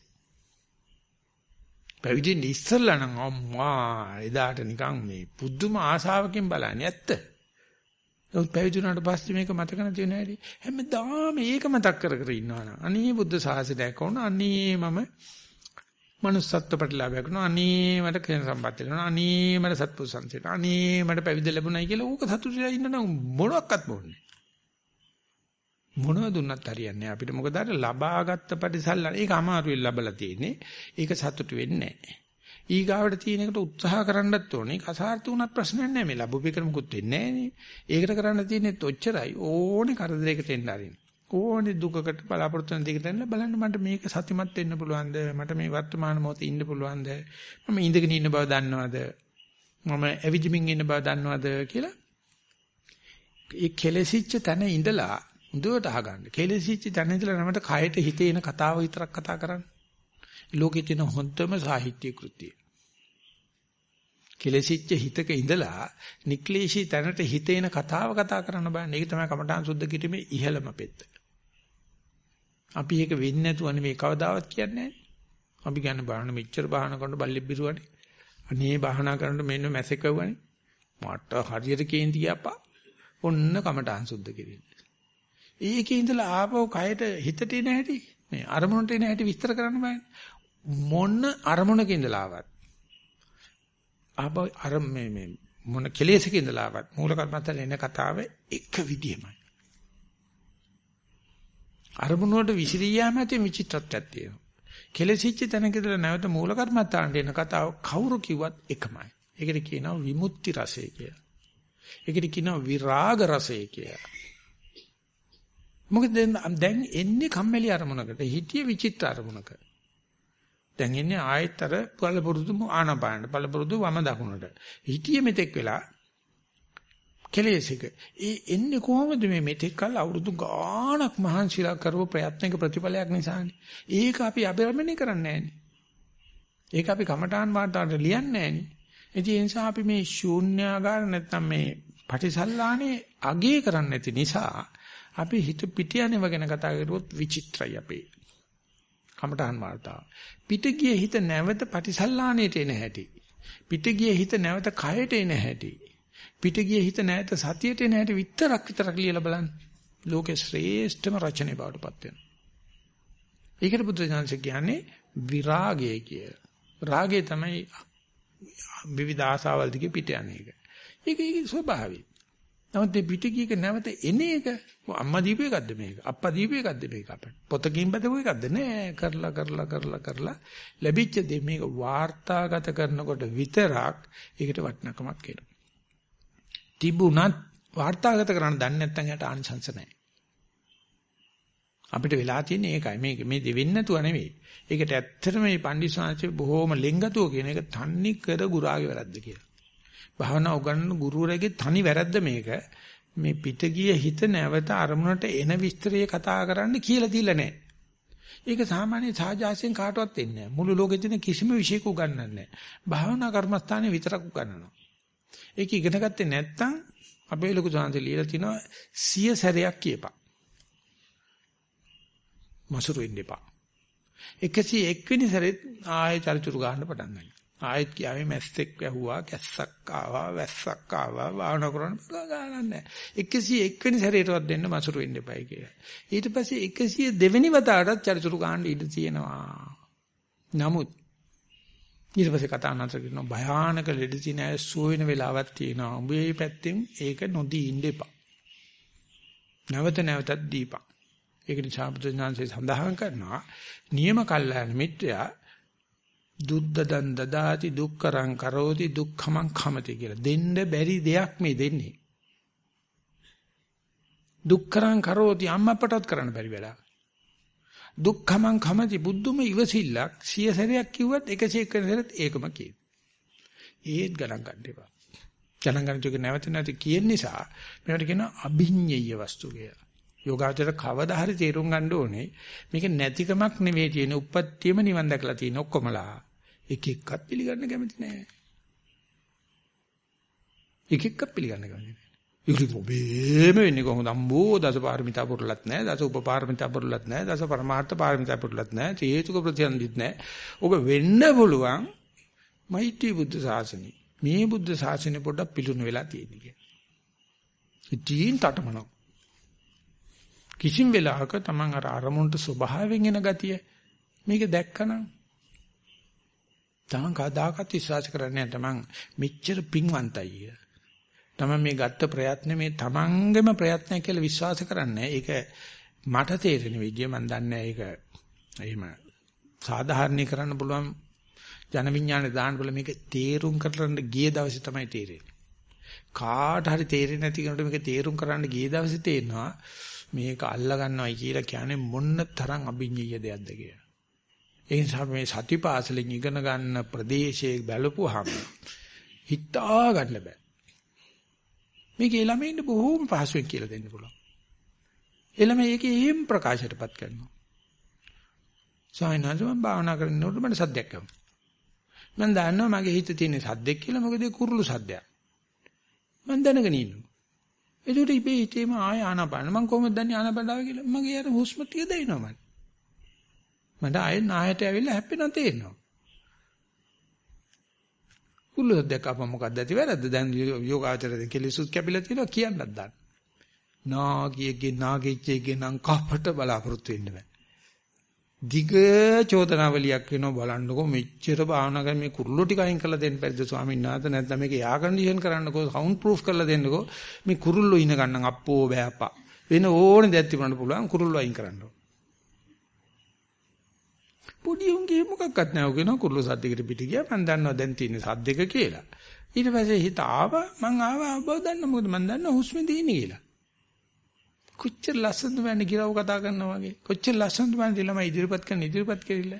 පැවිදෙන්න ඉස්සෙල්ලා නම් අම්මා එදාට නිකන් මේ පුදුම ආසාවකින් බලන්නේ ඇත්ත. නමුත් පැවිදි වුණාට පස්සේ මේක මතක නැති වෙන හැටි. හැමදාම මේක මතක් කර කර ඉන්නවනම් අනේ බුද්ධ ශාසනයක් වුණ අනේ මම manussත්ව ප්‍රතිලාභයක් වුණා අනේ මට කෙන සම්පත් ලැබුණා. අනේ මට සත්පුරුෂන්සෙට අනේ මට පැවිදි ලැබුණයි කියලා ඌක සතුටුලා ඉන්න නම් මොනවත් බොන්නේ මොනව දුන්නත් හරියන්නේ අපිට මොකද අර ලබාගත් ප්‍රතිසල්ලන ඒක අමාරුවෙන් ලබලා තියෙන්නේ. ඒක සතුටු වෙන්නේ නැහැ. ඊගාවට තියෙන එකට උත්සාහ කරන්නත් ඕනේ. ඒක අසාර්ථ වුණත් ප්‍රශ්නයක් නැහැ. මේ ලැබුපේකට මුකුත් වෙන්නේ නැහැ ඒකට කරන්න තියෙන්නේ ඔච්චරයි. ඕනේ කරදරයකට එන්න ආරින්. ඕනේ දුකකට බලාපොරොත්තු වෙන දෙයකට එන්න බලන්න මට මේක සතිමත් වෙන්න පුළුවන්ද? මට මේ වර්තමාන මොහොතේ ඉන්න පුළුවන්ද? මම ඉඳගෙන ඉන්න බව දන්නවද? මම ඇවිදිමින් ඉන්න බව දන්නවද කියලා ඒ කෙලෙසිච්ච තැන ඉඳලා හොඳට අහගන්න. කෙලෙසිච්ච තැන ඉඳලා නමට කයට හිතේ එන කතාව විතරක් කතා කරන්න. ලෝකේ තියෙන හොඳම සාහිත්‍ය කෘතිය. කෙලසිච්ච හිතක ඉඳලා නික්ලේශී තැනට හිතේන කතාව කතා කරන්න බෑ. ඒක තමයි කමඨාන් සුද්ධ කිරීමේ ඉහළම පෙත්ත. අපි ඒක වෙන්නේ නැතුව නෙමෙයි කවදාවත් කියන්නේ අපි කියන්නේ බාහන මෙච්චර බාහන කරනකොට බල්ලෙක් බිරුවනේ. අනේ බාහනා කරනකොට මෙන්න මැසෙකවනේ. මට හරියට කේන්ති ගියාපා. ඔන්න කමඨාන් සුද්ධ කිරීම. ඒකේ ඉඳලා ආපහු කයට හිතට එන හැටි මේ අරමුණට එන හැටි විස්තර කරන්න බෑනේ. මොන අරමුණක ඉඳලා ආවත් ආප අර මේ මේ මොන කෙලෙසක ඉඳලා ආවත් මූල කර්මත්තට එන කතාව එක විදියමයි. අරමුණ වලට විසිරී යාම ඇති විචිත්‍රත්වයක් තියෙනවා. කෙලෙසිච්ච තැනක ඉඳලා නැවත මූල කර්මත්තට එන කතාව කවුරු කිව්වත් එකමයි. ඒකට කියනවා විමුක්ති රසය කියලා. ඒකට කියනවා විරාග රසය කියලා. මොකද දැන් එන්නේ කම්මැලි අරමුණකට හිතිය විචිත්‍ර අරමුණකට දැන් ඉන්නේ ආයතර පළපුරුදු ආනපාන පළපුරුදු වම දකුණට. හිතිය මෙතෙක් වෙලා කෙලෙසික. ඒ එන්නේ කොහොමද මේ මෙතෙක් කල අවුරුදු ගාණක් මහන්සිලා කරපු ප්‍රයත්නක ප්‍රතිඵලයක් නිසානේ. ඒක අපි අබරමණය කරන්නේ නැහනේ. ඒක අපි කමඨාන් වාතාවරණය ලියන්නේ නැහනේ. ඒ නිසා අපි මේ ශූන්‍යාගාර නැත්තම් මේ පටිසල්ලානේ අගේ කරන්නේ නැති නිසා අපි හිත පිටියනව ගැන කතා කරුවොත් විචිත්‍රයි අපේ. කමඨහන් වාර්තාව. පිට ගියේ හිත නැවත පටිසල්ලාණයට එන හැටි. පිට ගියේ හිත නැවත කයට එන හැටි. පිට ගියේ හිත නැවත සතියට එන හැටි විතරක් විතරක් ලියලා බලන්න. ලෝකේ ශ්‍රේෂ්ඨම රචනය බවට පත් වෙනවා. ඒකට බුද්ධ ඥානස කියන්නේ විරාගය කිය. රාගය තමයි විවිධ ආසාවල් දිගේ පිට යන එක. ඒක ඒකේ ස්වභාවය. නමුත් මේ පිටිකීක නැවත එන එක අම්මා දීපු එකක්ද මේක? අප්පා දීපු එකක්ද මේක අපිට? පොතකින් බදපු එකක්ද නෑ කරලා කරලා කරලා කරලා ලැබිච්ච දේ මේක වාර්තාගත කරනකොට විතරක් ඒකට වටිනකමක් එනවා. තිබුණත් වාර්තාගත කරන්න දන්නේ නැත්නම් යට ආනිසංස නැහැ. අපිට වෙලා තියෙන්නේ ඒකයි. මේක මේ දෙවෙන්න නැතුව නෙවෙයි. ඒකට ඇත්තටම මේ පණ්ඩිස්වාංශේ බොහොම ලෙන්ගතුව කියන එක තන්නේ කර ගුරාගේ වැරද්ද කියලා. භාවනා උගන්වන ගුරුවරයාගේ තනි වැරද්ද මේක. මේ පිට ගිය හිත නැවත අරමුණට එන විස්තරය කතා කරන්න කියලා දීලා නැහැ. ඒක සාමාන්‍ය සාජාසයෙන් කාටවත් එන්නේ නැහැ. මුළු ලෝකෙ තියෙන කිසිම විෂයක උගන්වන්නේ නැහැ. භාවනා කර්මස්ථානේ විතරක් උගන්වනවා. ඒක ඉගෙන ගත්තේ නැත්නම් අපේ ලොකු සාන්ති ලියලා තිනවා සිය සැරයක් කියපන්. මසුරු වෙන්න එපා. 101 වෙනි සැරේත් ආයෙ චරිචුරු ගන්න පටන් ගන්නවා. ආයෙත් කියාවේ මැස්සෙක් වැහුවා කැස්සක් ආවා වැස්සක් ආවා වාහන කරන ගානක් නැහැ. 101 වෙනි සැරේටවත් දෙන්න මසුරු වෙන්න එපයි කියලා. ඊට පස්සේ 102 වෙනි වතාවටත් චරිචුරු ගන්න ඉඩ තියෙනවා. නමුත් ඊට පස්සේ කතා නතර කරනවා. භයානක ලෙඩ තියෙන අය සුව වෙන වෙලාවක් තියෙනවා. උඹේ පැත්තෙන් ඒක නොදී ඉන්න එපා. නැවත නැවතත් දීපන්. ඒක නිසා බුදුසසුනේ සඳහන් කරනවා නියම කල්ලාන මිත්‍යා දුද්දදන් දදාති දුක්කරං කරෝති දුක්ඛමං khමති කියලා. දෙන්න බැරි දෙයක් මේ දෙන්නේ. දුක්කරං කරෝති අම්මපටත් කරන්න බැරි වෙලා. දුක්ඛමං කමති බුද්ධුම ඉවසිල්ලක් සිය සැරයක් කිව්වත් 101 වෙනි සැරේත් ඒකම කියන. ඒත් ගණන් ගන්න එපා. ගණන් ගන්න තුක නැවත නැවත කියන නිසා මේකට කියනවා අභිඤ්ඤය වස්තු කියලා. යෝගාචර කවදා හරි තේරුම් ගන්න ඕනේ මේක නැතිකමක් නෙවෙයි තියෙන උප්පත්තියම නිවන් දැකලා තියෙන ඔක්කොමලා එක එක්කත් පිළිගන්න කැමති නෑ. එක එක්ක පිළිගන්න කැමති නෑ. ඒක ඔබේම වෙන්නේ කොහොමද? අම්බෝ දසපාරමිතා පුරුලත් නැහැ, දස උපපාරමිතා පුරුලත් නැහැ, දස පරමාර්ථ පාරමිතා පුරුලත් නැහැ, හේතුක ප්‍රතිසන්දිත් නැහැ. ඔබ වෙන්න පුළුවන් මෛත්‍රී බුද්ධ ශාසනය. මේ බුද්ධ ශාසනය පොඩ්ඩක් පිළුණු වෙලා තියෙන කිය. ඉතින් තටමනක්. කිසිම වෙලාවක Taman අර අරමුණට ස්වභාවයෙන් එන ගතිය මේක දැක්කනම් Taman කදාකත් විශ්වාස කරන්නේ නැහැ Taman මෙච්චර පිංවන්තයි. තමයි මේ ගත්ත ප්‍රයත්න මේ තමන්ගේම ප්‍රයත්නය කියලා විශ්වාස කරන්නේ. ඒක මට තේරෙන විදිය මම දන්නේ ඒක එහෙම සාධාරණී කරන්න පුළුවන් ජන විඥානේ දාන්න බල මේක තේරුම් කරන්න ගිය දවසේ තමයි තේරෙන්නේ. කාට හරි තේරෙන්නේ නැති කෙනෙකුට මේක තේරුම් කරන්න ගිය දවසේ තේරෙනවා මේක අල්ලා ගන්නවයි කියලා කියන්නේ මොන්න තරම් අභිඤ්ඤය දෙයක්ද කියලා. ඒ නිසා මේ සතිපාසලෙන් ඉගෙන ගන්න ප්‍රදේශයේ බලපුවාම හිතා ගන්න බෑ. මේකේ ළමයින්ට බොහෝම පහසුවෙන් කියලා දෙන්න පුළුවන්. එළමයි ඒකේ එහෙම ප්‍රකාශයටපත් කරනවා. සායනාද මම භාවනා කරනකොට මට සද්දයක් ආවා. මම දන්නවා මගේ හිතේ තියෙන සද්දෙක් කියලා මොකද ඒ කුරුළු සද්දයක්. මම දැනගෙන ඉන්නවා. ඒකට ඉබේ හිතේම ආය ආනපාන මම කොහොමද දන්නේ ආනපාන ආව කියලා? මගේ අර හුස්ම ටික දැනෙනවා මට. මට ආයෙ නායට ඇවිල්ලා හැප්පෙනවා තේරෙනවා. කුල්ල දැක්කම මොකක්ද ඇති වැරද්ද? දැන් යෝගාචරයෙන් කෙලිසුත් කැපිලා තියෙනවා කියන්නත් දාන්න. නාගියගේ නාගෙච්චේගේ නම් කපට බලාපොරොත්තු වෙන්න බෑ. දිග චෝදනාවලියක් වෙනවා බලන්නකෝ මෙච්චර භාවනා කරලා මේ කුරුල්ලෝ ටික අයින් කරලා දෙන්න බැරිද ස්වාමීන් වහන්සේ? නැත්නම් මේක යා කන්ඩිෂන් කරන්නකෝ සවුන්ඩ් ප්‍රූෆ් කරලා දෙන්නකෝ? මේ කුරුල්ලෝ ඉන ගන්න අප්පෝ බෑපා වෙන ඕනේ දෙයක් තිබුණාට පුළුවන් කුරුල්ලෝ අයින් කරන්න පොඩි උන්ගේ මොකක්වත් නැහැ. කියනවා කුරුළු සද්දයකට පිට ගියා. මම දන්නවා දැන් තියෙන සද්දක කියලා. ඊට පස්සේ හිත ආවා. මං ආවා. බව දන්න මොකද? මං දන්නවා හුස්මේ තියෙන්නේ කියලා. කොච්චර ලස්සනද මන්නේ ගිරව කතා කරනවා වගේ කොච්චර ලස්සනද මන්නේ ළමයි ඉදිරිපත් කරන ඉදිරිපත් කෙරිල්ල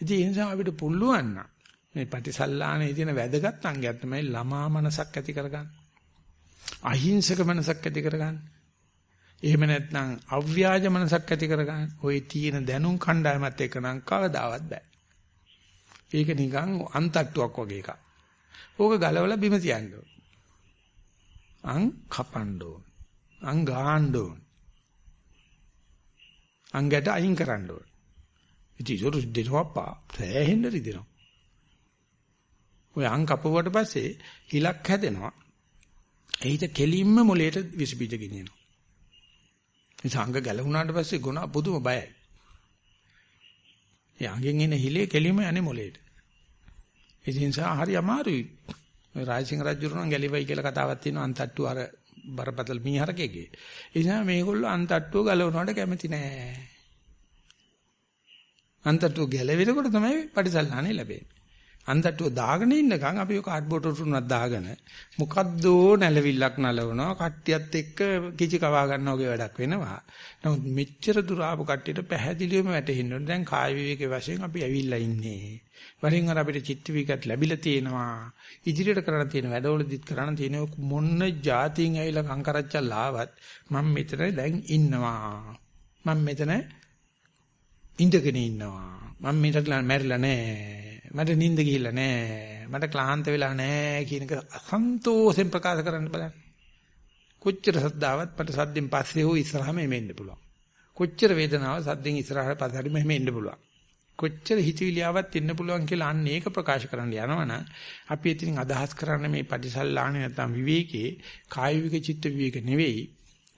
ඉතින් ඒ නිසා අපිට පුළුවන් නම් මේ ප්‍රතිසල්ලානේ තියෙන වැදගත් අංගයක් තමයි ළමා මනසක් ඇති කරගන්න අහිංසක මනසක් ඇති කරගන්න එහෙම නැත්නම් අව්‍යාජ මනසක් ඇති කරගන්න. ওই තියෙන දැනුම් කණ්ඩායමත් එක්ක නම් කවදාවත් බෑ. ඒක නිකන් අන්තට්ටුවක් වගේ එකක්. ඕක ගලවලා බිම තියන්න ඕන. අං කපන්න ඕන. අං ගාන්න ඕන. අංගට අයින් කරන්න ඕන. ඉතින් ඒක දෙනවපා සෑහෙන්න රිදෙනවා. ඔය අං කපුවට පස්සේ හිලක් හැදෙනවා. එහිට කෙලින්ම මොලේට විස බීජ ගෙනියනවා. මේ සංඝ ගැලවුණාට පස්සේ ගුණ පුදුම බයයි. ඒ අඟෙන් එන හිලේ කෙලිම යන්නේ මොලේට. ඒ නිසා හරි අමාරුයි. ඔය රාජසිංහ රජුරුවන් ගැලිවයි කියලා කතාවක් තියෙනවා අන්තට්ටු අර බරපතල මීහරකෙගේ. ඒ නිසා මේගොල්ලෝ අන්තට්ටුව ගලවනවට කැමති නෑ. අන්තට්ටුව ගැලවෙනකොට තමයි පරිසල්ලානේ ලැබෙන්නේ. අන්තට්ටුව දාගෙන ඉන්නකම් අපි ඔය කාඩ්බෝඩ් උරුණක් දාගෙන මොකද්දෝ නැලවිල්ලක් නලවනවා කට්ටියත් එක්ක කිචි කවා ගන්නවා වගේ වැඩක් වෙනවා. නමුත් මෙච්චර දුර ආපු කට්ටියට පැහැදිලිවම වැටහෙන්න ඕනේ දැන් කාය විවේකයේ වශයෙන් අපි ඇවිල්ලා ඉන්නේ. වරින් වර අපිට චිත්ත විකත් ලැබිලා තියෙනවා. ඉදිරියට කරන්න තියෙන වැඩවලදිත් කරන්න තියෙන මොන්න જાතියින් ඇවිල්ලා කංකරච්චල් ආවත් මම මෙතන දැන් ඉන්නවා. මම මෙතන ඉඳගෙන ඉන්නවා. මම මෙතන මැරිලා නැහැ. මට නිින්ද ගිහිල්ලා නෑ. මට ක්ලාන්ත වෙලා නෑ කියන එක අසන්තෝෂෙන් ප්‍රකාශ කරන්න බලන්න. කොච්චර සද්දාවත් මට සද්දෙන් පස්සේ හෝ ඉස්සරහම එමෙන්න පුළුවන්. කොච්චර වේදනාව සද්දෙන් ඉස්සරහට පස්සට මෙහෙම එන්න පුළුවන්. කොච්චර හිතවිලියාවක් එන්න පුළුවන් කියලා අන්න ඒක ප්‍රකාශ කරන්න යනවනම් අපි ඉතින් අදහස් කරන්නේ මේ පටිසල්ලානේ නැත්නම් විවේකේ කාය විවේක චිත්ත විවේක නෙවෙයි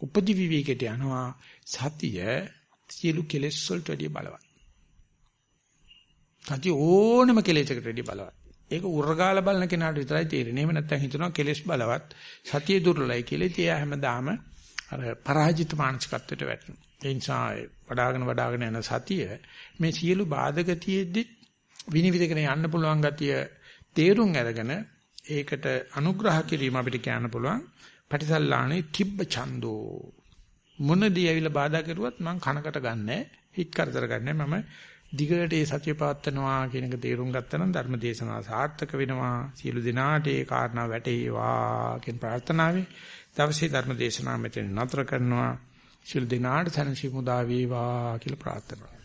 උපදි විවේකයට යනවා සතිය සියලු කෙලෙස් වලට වැඩිය බලවත්. සති ඕනම කෙලෙසකට වැඩි බලවත්. ඒක උරගාල බලන කෙනාට විතරයි තේරෙන්නේ. එහෙම නැත්නම් හිතනවා කෙලෙස් බලවත් සතිය දුර්ලයි කියලා. ඉතින් එයා හැමදාම අර පරාජිත මානසිකත්වයට වැටෙනවා. ඒ නිසා වඩාගෙන වඩාගෙන යන සතිය මේ සියලු බාධක තියෙද්දි විනිවිදගෙන යන්න පුළුවන් ගතිය තේරුම් අරගෙන ඒකට අනුග්‍රහ කිරීම අපිට කියන්න පුළුවන්. පටිසල්ලානේ තිබ්බ ඡන්தோ මොන දී ඇවිල්ලා බාධා කරුවත් මං කනකට ගන්නෑ. හිත කරදර ගන්නෑ. මම දිගට ඒ සත්‍ය පවත්නවා කියන එක තේරුම් ගත්තා නම් ධර්ම දේශනාව සාර්ථක වෙනවා. සියලු දිනාට ඒ කාරණා වැටේවා කියන ප්‍රාර්ථනාවයි. දවසේ ධර්ම දේශනාව මෙතන නතර කරනවා. සියලු දිනාට සනසි මුදා වේවා කියලා ප්‍රාර්ථනා